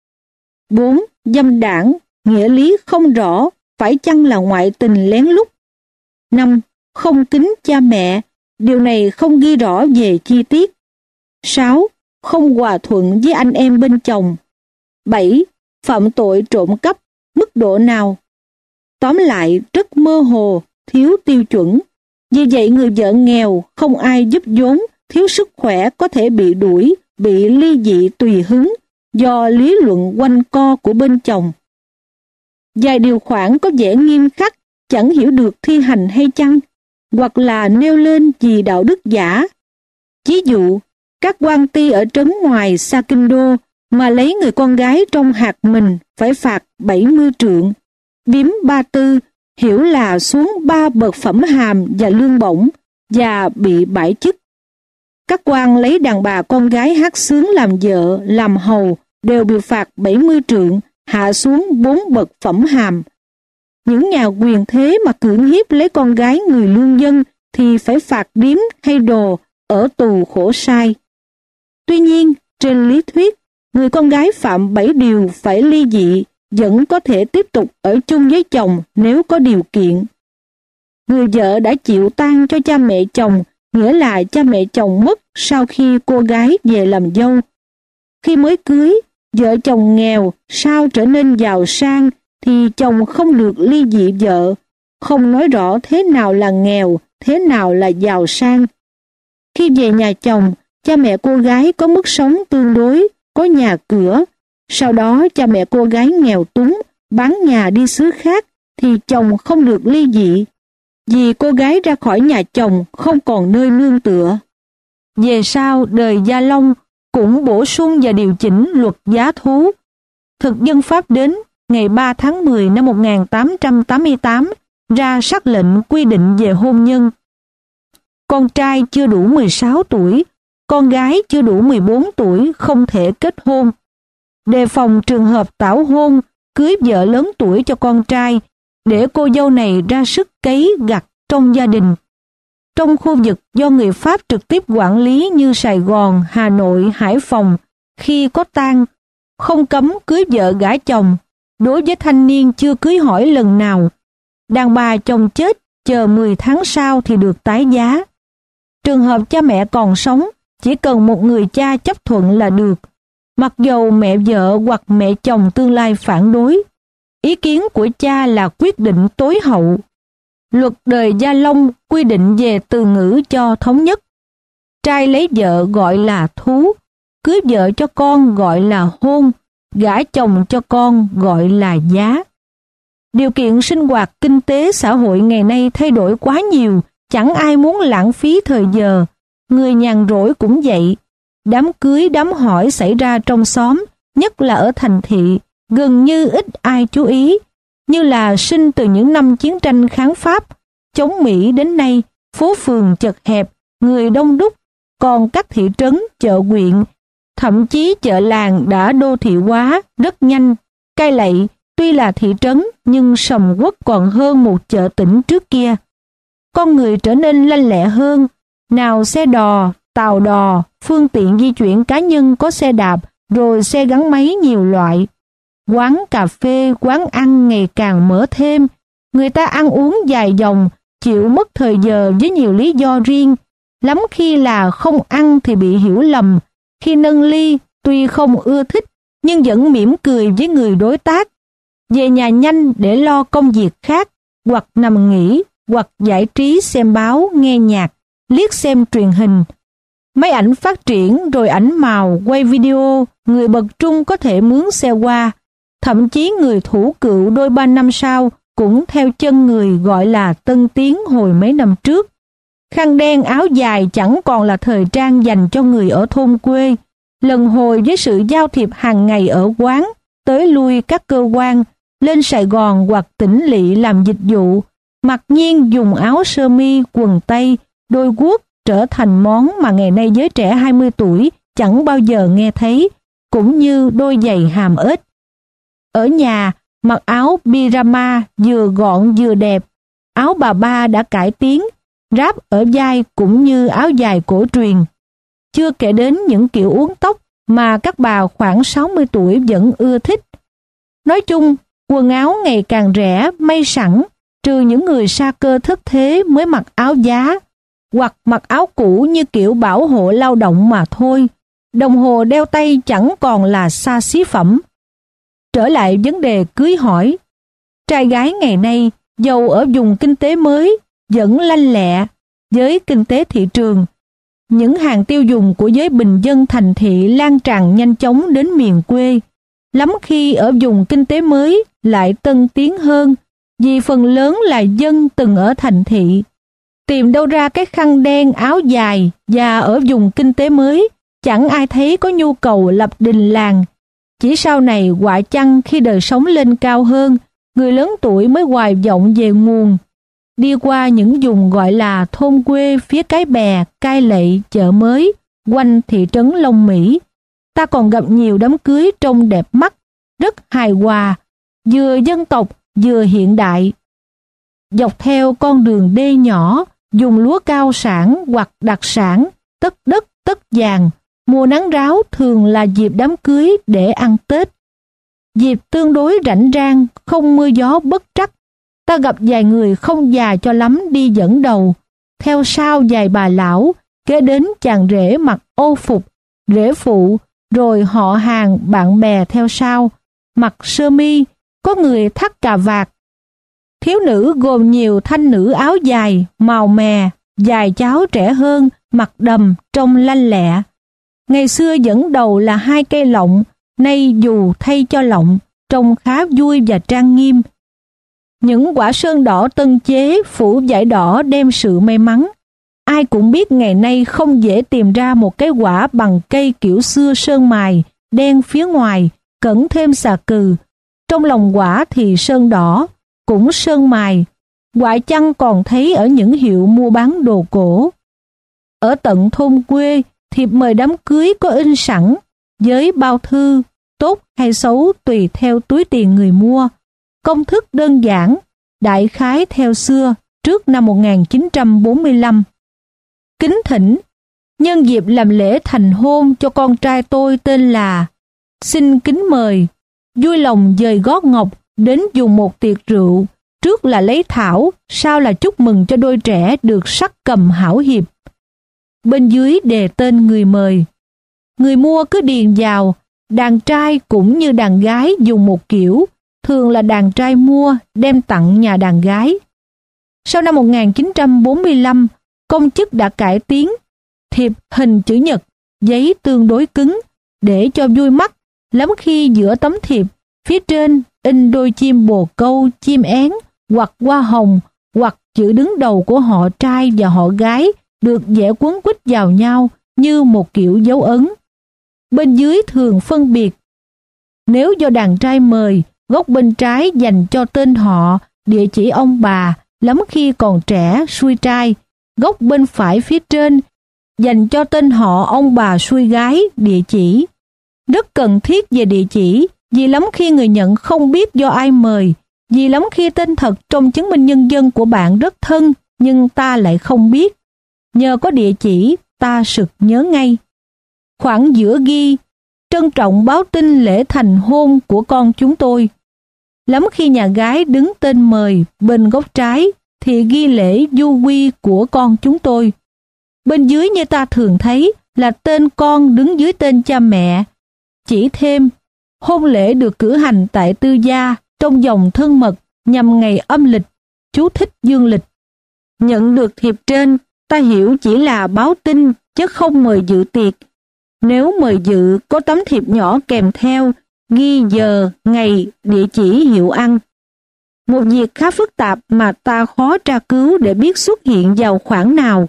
4. Dâm đảng, nghĩa lý không rõ, phải chăng là ngoại tình lén lút? 5. Không kính cha mẹ, điều này không ghi rõ về chi tiết. 6. Không hòa thuận với anh em bên chồng. 7. Phạm tội trộm cắp, mức độ nào? Tóm lại, rất mơ hồ, thiếu tiêu chuẩn. Vì vậy người vợ nghèo, không ai giúp vốn, thiếu sức khỏe có thể bị đuổi, bị ly dị tùy hứng do lý luận quanh co của bên chồng. Vài điều khoản có vẻ nghiêm khắc, chẳng hiểu được thi hành hay chăng, hoặc là nêu lên vì đạo đức giả. Ví dụ, các quan ty ở trấn ngoài xa kinh đô mà lấy người con gái trong hạt mình phải phạt 70 trượng. Biếm ba tư hiểu là xuống ba bậc phẩm hàm và lương bổng và bị bãi chức. Các quan lấy đàn bà con gái hát sướng làm vợ, làm hầu đều bị phạt 70 trượng hạ xuống bốn bậc phẩm hàm. Những nhà quyền thế mà cưỡng hiếp lấy con gái người lương dân thì phải phạt điếm hay đồ ở tù khổ sai. Tuy nhiên, trên lý thuyết, người con gái phạm bảy điều phải ly dị vẫn có thể tiếp tục ở chung với chồng nếu có điều kiện. Người vợ đã chịu tan cho cha mẹ chồng, nghĩa là cha mẹ chồng mất sau khi cô gái về làm dâu. Khi mới cưới, Vợ chồng nghèo sao trở nên giàu sang thì chồng không được ly dị vợ, không nói rõ thế nào là nghèo, thế nào là giàu sang. Khi về nhà chồng, cha mẹ cô gái có mức sống tương đối, có nhà cửa. Sau đó cha mẹ cô gái nghèo túng, bán nhà đi xứ khác, thì chồng không được ly dị. Vì cô gái ra khỏi nhà chồng không còn nơi nương tựa. Về sau đời Gia Long cũng bổ sung và điều chỉnh luật giá thú. Thực dân Pháp đến ngày 3 tháng 10 năm 1888 ra sắc lệnh quy định về hôn nhân. Con trai chưa đủ 16 tuổi, con gái chưa đủ 14 tuổi không thể kết hôn. Đề phòng trường hợp tảo hôn, cưới vợ lớn tuổi cho con trai, để cô dâu này ra sức cấy gặt trong gia đình. Trong khu vực do người Pháp trực tiếp quản lý như Sài Gòn, Hà Nội, Hải Phòng, khi có tang, không cấm cưới vợ gả chồng. Đối với thanh niên chưa cưới hỏi lần nào, đàn bà chồng chết chờ 10 tháng sau thì được tái giá. Trường hợp cha mẹ còn sống, chỉ cần một người cha chấp thuận là được. Mặc dầu mẹ vợ hoặc mẹ chồng tương lai phản đối, ý kiến của cha là quyết định tối hậu. Luật đời Gia Long quy định về từ ngữ cho thống nhất. Trai lấy vợ gọi là thú, cưới vợ cho con gọi là hôn, gả chồng cho con gọi là giá. Điều kiện sinh hoạt kinh tế xã hội ngày nay thay đổi quá nhiều, chẳng ai muốn lãng phí thời giờ. Người nhàn rỗi cũng vậy. Đám cưới đám hỏi xảy ra trong xóm, nhất là ở thành thị, gần như ít ai chú ý, như là sinh từ những năm chiến tranh kháng Pháp, chống Mỹ đến nay, phố phường chật hẹp, người đông đúc, còn các thị trấn, chợ huyện, thậm chí chợ làng đã đô thị hóa rất nhanh, cai lậy, tuy là thị trấn nhưng sầm quốc còn hơn một chợ tỉnh trước kia. Con người trở nên lanh lẹ hơn, nào xe đò, tàu đò, phương tiện di chuyển cá nhân có xe đạp, rồi xe gắn máy nhiều loại. Quán cà phê, quán ăn ngày càng mở thêm, người ta ăn uống dài dòng, chịu mất thời giờ với nhiều lý do riêng. Lắm khi là không ăn thì bị hiểu lầm, khi nâng ly tuy không ưa thích nhưng vẫn mỉm cười với người đối tác. Về nhà nhanh để lo công việc khác, hoặc nằm nghỉ, hoặc giải trí xem báo, nghe nhạc, liếc xem truyền hình. Máy ảnh phát triển rồi ảnh màu, quay video, người bậc trung có thể mướn xe qua. Thậm chí người thủ cựu đôi ba năm sau cũng theo chân người gọi là tân tiến hồi mấy năm trước. Khăn đen áo dài chẳng còn là thời trang dành cho người ở thôn quê. Lần hồi với sự giao thiệp hàng ngày ở quán, tới lui các cơ quan, lên Sài Gòn hoặc tỉnh lỵ làm dịch vụ, mặc nhiên dùng áo sơ mi, quần tây, đôi guốc trở thành món mà ngày nay giới trẻ 20 tuổi chẳng bao giờ nghe thấy, cũng như đôi giày hàm ếch. Ở nhà, mặc áo pyjama vừa gọn vừa đẹp, áo bà ba đã cải tiến, ráp ở vai cũng như áo dài cổ truyền. Chưa kể đến những kiểu uống tóc mà các bà khoảng 60 tuổi vẫn ưa thích. Nói chung, quần áo ngày càng rẻ, may sẵn, trừ những người sa cơ thất thế mới mặc áo giá, hoặc mặc áo cũ như kiểu bảo hộ lao động mà thôi. Đồng hồ đeo tay chẳng còn là xa xí phẩm. Trở lại vấn đề cưới hỏi, trai gái ngày nay giàu ở vùng kinh tế mới vẫn lanh lẹ với kinh tế thị trường. Những hàng tiêu dùng của giới bình dân thành thị lan tràn nhanh chóng đến miền quê. Lắm khi ở vùng kinh tế mới lại tân tiến hơn vì phần lớn là dân từng ở thành thị. Tìm đâu ra cái khăn đen áo dài và ở vùng kinh tế mới chẳng ai thấy có nhu cầu lập đình làng. Chỉ sau này quả chăng khi đời sống lên cao hơn, người lớn tuổi mới hoài vọng về nguồn đi qua những vùng gọi là thôn quê phía cái bè, cai lệ, chợ mới, quanh thị trấn Long Mỹ. Ta còn gặp nhiều đám cưới trông đẹp mắt, rất hài hòa, vừa dân tộc vừa hiện đại. Dọc theo con đường đê nhỏ, dùng lúa cao sản hoặc đặc sản, tất đất tất vàng, mùa nắng ráo thường là dịp đám cưới để ăn Tết. Dịp tương đối rảnh rang, không mưa gió bất trắc, ta gặp vài người không già cho lắm đi dẫn đầu, theo sau vài bà lão, kế đến chàng rể mặc ô phục, rể phụ, rồi họ hàng bạn bè theo sau, mặc sơ mi, có người thắt cà vạt. Thiếu nữ gồm nhiều thanh nữ áo dài, màu mè, dài cháo trẻ hơn, mặc đầm, trông lanh lẹ. Ngày xưa dẫn đầu là hai cây lọng, nay dù thay cho lọng, trông khá vui và trang nghiêm, những quả sơn đỏ tân chế phủ vải đỏ đem sự may mắn. Ai cũng biết ngày nay không dễ tìm ra một cái quả bằng cây kiểu xưa sơn mài, đen phía ngoài, cẩn thêm xà cừ. Trong lòng quả thì sơn đỏ, cũng sơn mài, Ngoại chăng còn thấy ở những hiệu mua bán đồ cổ. Ở tận thôn quê, thiệp mời đám cưới có in sẵn, với bao thư, tốt hay xấu tùy theo túi tiền người mua. Công thức đơn giản, đại khái theo xưa, trước năm 1945. Kính thỉnh, nhân dịp làm lễ thành hôn cho con trai tôi tên là Xin kính mời, vui lòng dời gót ngọc đến dùng một tiệc rượu, trước là lấy thảo, sau là chúc mừng cho đôi trẻ được sắc cầm hảo hiệp. Bên dưới đề tên người mời. Người mua cứ điền vào, đàn trai cũng như đàn gái dùng một kiểu, thường là đàn trai mua đem tặng nhà đàn gái. Sau năm 1945, công chức đã cải tiến thiệp hình chữ nhật, giấy tương đối cứng để cho vui mắt. Lắm khi giữa tấm thiệp, phía trên in đôi chim bồ câu, chim én hoặc hoa hồng hoặc chữ đứng đầu của họ trai và họ gái được vẽ quấn quýt vào nhau như một kiểu dấu ấn. Bên dưới thường phân biệt. Nếu do đàn trai mời, góc bên trái dành cho tên họ, địa chỉ ông bà, lắm khi còn trẻ, xuôi trai. Góc bên phải phía trên dành cho tên họ ông bà xuôi gái, địa chỉ. Rất cần thiết về địa chỉ, vì lắm khi người nhận không biết do ai mời, vì lắm khi tên thật trong chứng minh nhân dân của bạn rất thân, nhưng ta lại không biết. Nhờ có địa chỉ, ta sực nhớ ngay. Khoảng giữa ghi, trân trọng báo tin lễ thành hôn của con chúng tôi. Lắm khi nhà gái đứng tên mời bên góc trái thì ghi lễ du quy của con chúng tôi. Bên dưới như ta thường thấy là tên con đứng dưới tên cha mẹ. Chỉ thêm, hôn lễ được cử hành tại tư gia trong dòng thân mật nhằm ngày âm lịch, chú thích dương lịch. Nhận được thiệp trên, ta hiểu chỉ là báo tin chứ không mời dự tiệc. Nếu mời dự có tấm thiệp nhỏ kèm theo, ghi giờ, ngày, địa chỉ hiệu ăn. Một việc khá phức tạp mà ta khó tra cứu để biết xuất hiện vào khoảng nào.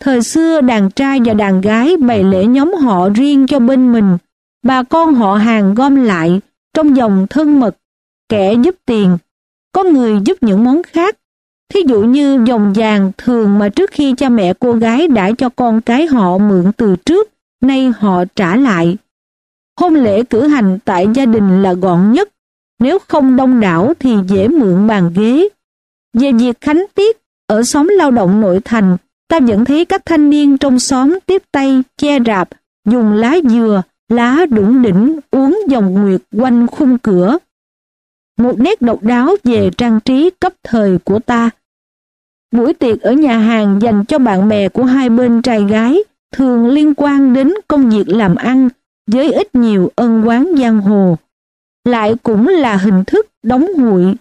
Thời xưa đàn trai và đàn gái bày lễ nhóm họ riêng cho bên mình, bà con họ hàng gom lại trong dòng thân mật, kẻ giúp tiền, có người giúp những món khác. Thí dụ như dòng vàng thường mà trước khi cha mẹ cô gái đã cho con cái họ mượn từ trước, nay họ trả lại. Hôn lễ cử hành tại gia đình là gọn nhất, nếu không đông đảo thì dễ mượn bàn ghế. Về việc khánh tiết, ở xóm lao động nội thành, ta vẫn thấy các thanh niên trong xóm tiếp tay, che rạp, dùng lá dừa, lá đủng đỉnh uống dòng nguyệt quanh khung cửa. Một nét độc đáo về trang trí cấp thời của ta. Buổi tiệc ở nhà hàng dành cho bạn bè của hai bên trai gái thường liên quan đến công việc làm ăn với ít nhiều ân quán giang hồ. Lại cũng là hình thức đóng hụi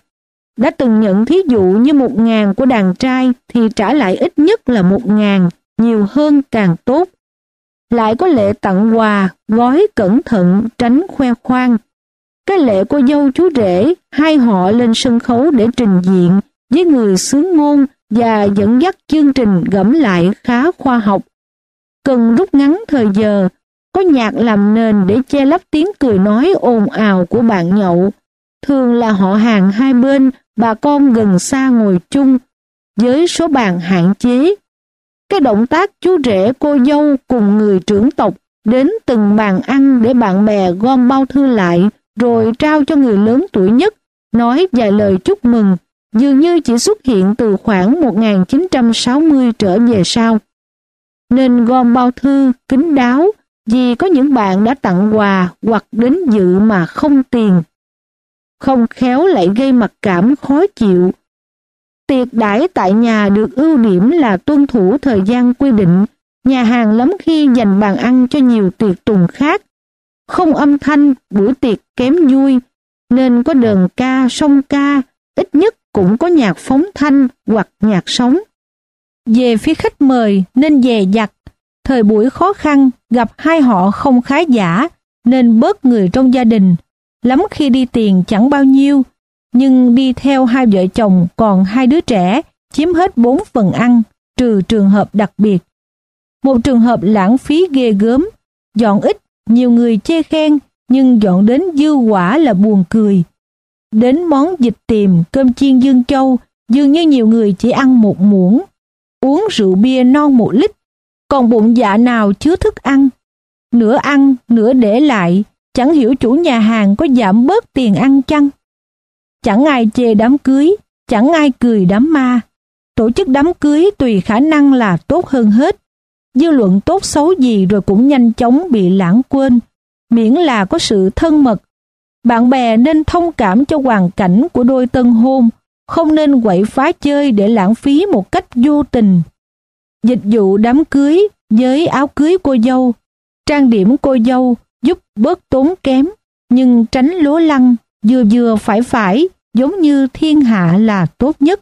đã từng nhận thí dụ như một ngàn của đàn trai thì trả lại ít nhất là một ngàn, nhiều hơn càng tốt. Lại có lệ tặng quà, gói cẩn thận, tránh khoe khoang. Cái lệ cô dâu chú rể, hai họ lên sân khấu để trình diện với người sướng ngôn và dẫn dắt chương trình gẫm lại khá khoa học. Cần rút ngắn thời giờ, có nhạc làm nền để che lấp tiếng cười nói ồn ào của bạn nhậu. Thường là họ hàng hai bên bà con gần xa ngồi chung với số bàn hạn chế. Cái động tác chú rể cô dâu cùng người trưởng tộc đến từng bàn ăn để bạn bè gom bao thư lại rồi trao cho người lớn tuổi nhất, nói vài lời chúc mừng, dường như chỉ xuất hiện từ khoảng 1960 trở về sau. Nên gom bao thư, kính đáo, vì có những bạn đã tặng quà hoặc đến dự mà không tiền không khéo lại gây mặc cảm khó chịu. Tiệc đãi tại nhà được ưu điểm là tuân thủ thời gian quy định, nhà hàng lắm khi dành bàn ăn cho nhiều tiệc tùng khác. Không âm thanh, buổi tiệc kém vui, nên có đờn ca, song ca, ít nhất cũng có nhạc phóng thanh hoặc nhạc sống. Về phía khách mời nên dè dặt, thời buổi khó khăn gặp hai họ không khá giả nên bớt người trong gia đình lắm khi đi tiền chẳng bao nhiêu, nhưng đi theo hai vợ chồng còn hai đứa trẻ chiếm hết bốn phần ăn, trừ trường hợp đặc biệt. Một trường hợp lãng phí ghê gớm, dọn ít, nhiều người chê khen, nhưng dọn đến dư quả là buồn cười. Đến món dịch tiềm, cơm chiên dương châu, Dường như nhiều người chỉ ăn một muỗng, uống rượu bia non một lít, còn bụng dạ nào chứa thức ăn. Nửa ăn, nửa để lại, chẳng hiểu chủ nhà hàng có giảm bớt tiền ăn chăng. Chẳng ai chê đám cưới, chẳng ai cười đám ma. Tổ chức đám cưới tùy khả năng là tốt hơn hết. Dư luận tốt xấu gì rồi cũng nhanh chóng bị lãng quên, miễn là có sự thân mật. Bạn bè nên thông cảm cho hoàn cảnh của đôi tân hôn, không nên quậy phá chơi để lãng phí một cách vô tình. Dịch vụ đám cưới với áo cưới cô dâu, trang điểm cô dâu giúp bớt tốn kém, nhưng tránh lố lăng, vừa vừa phải phải, giống như thiên hạ là tốt nhất.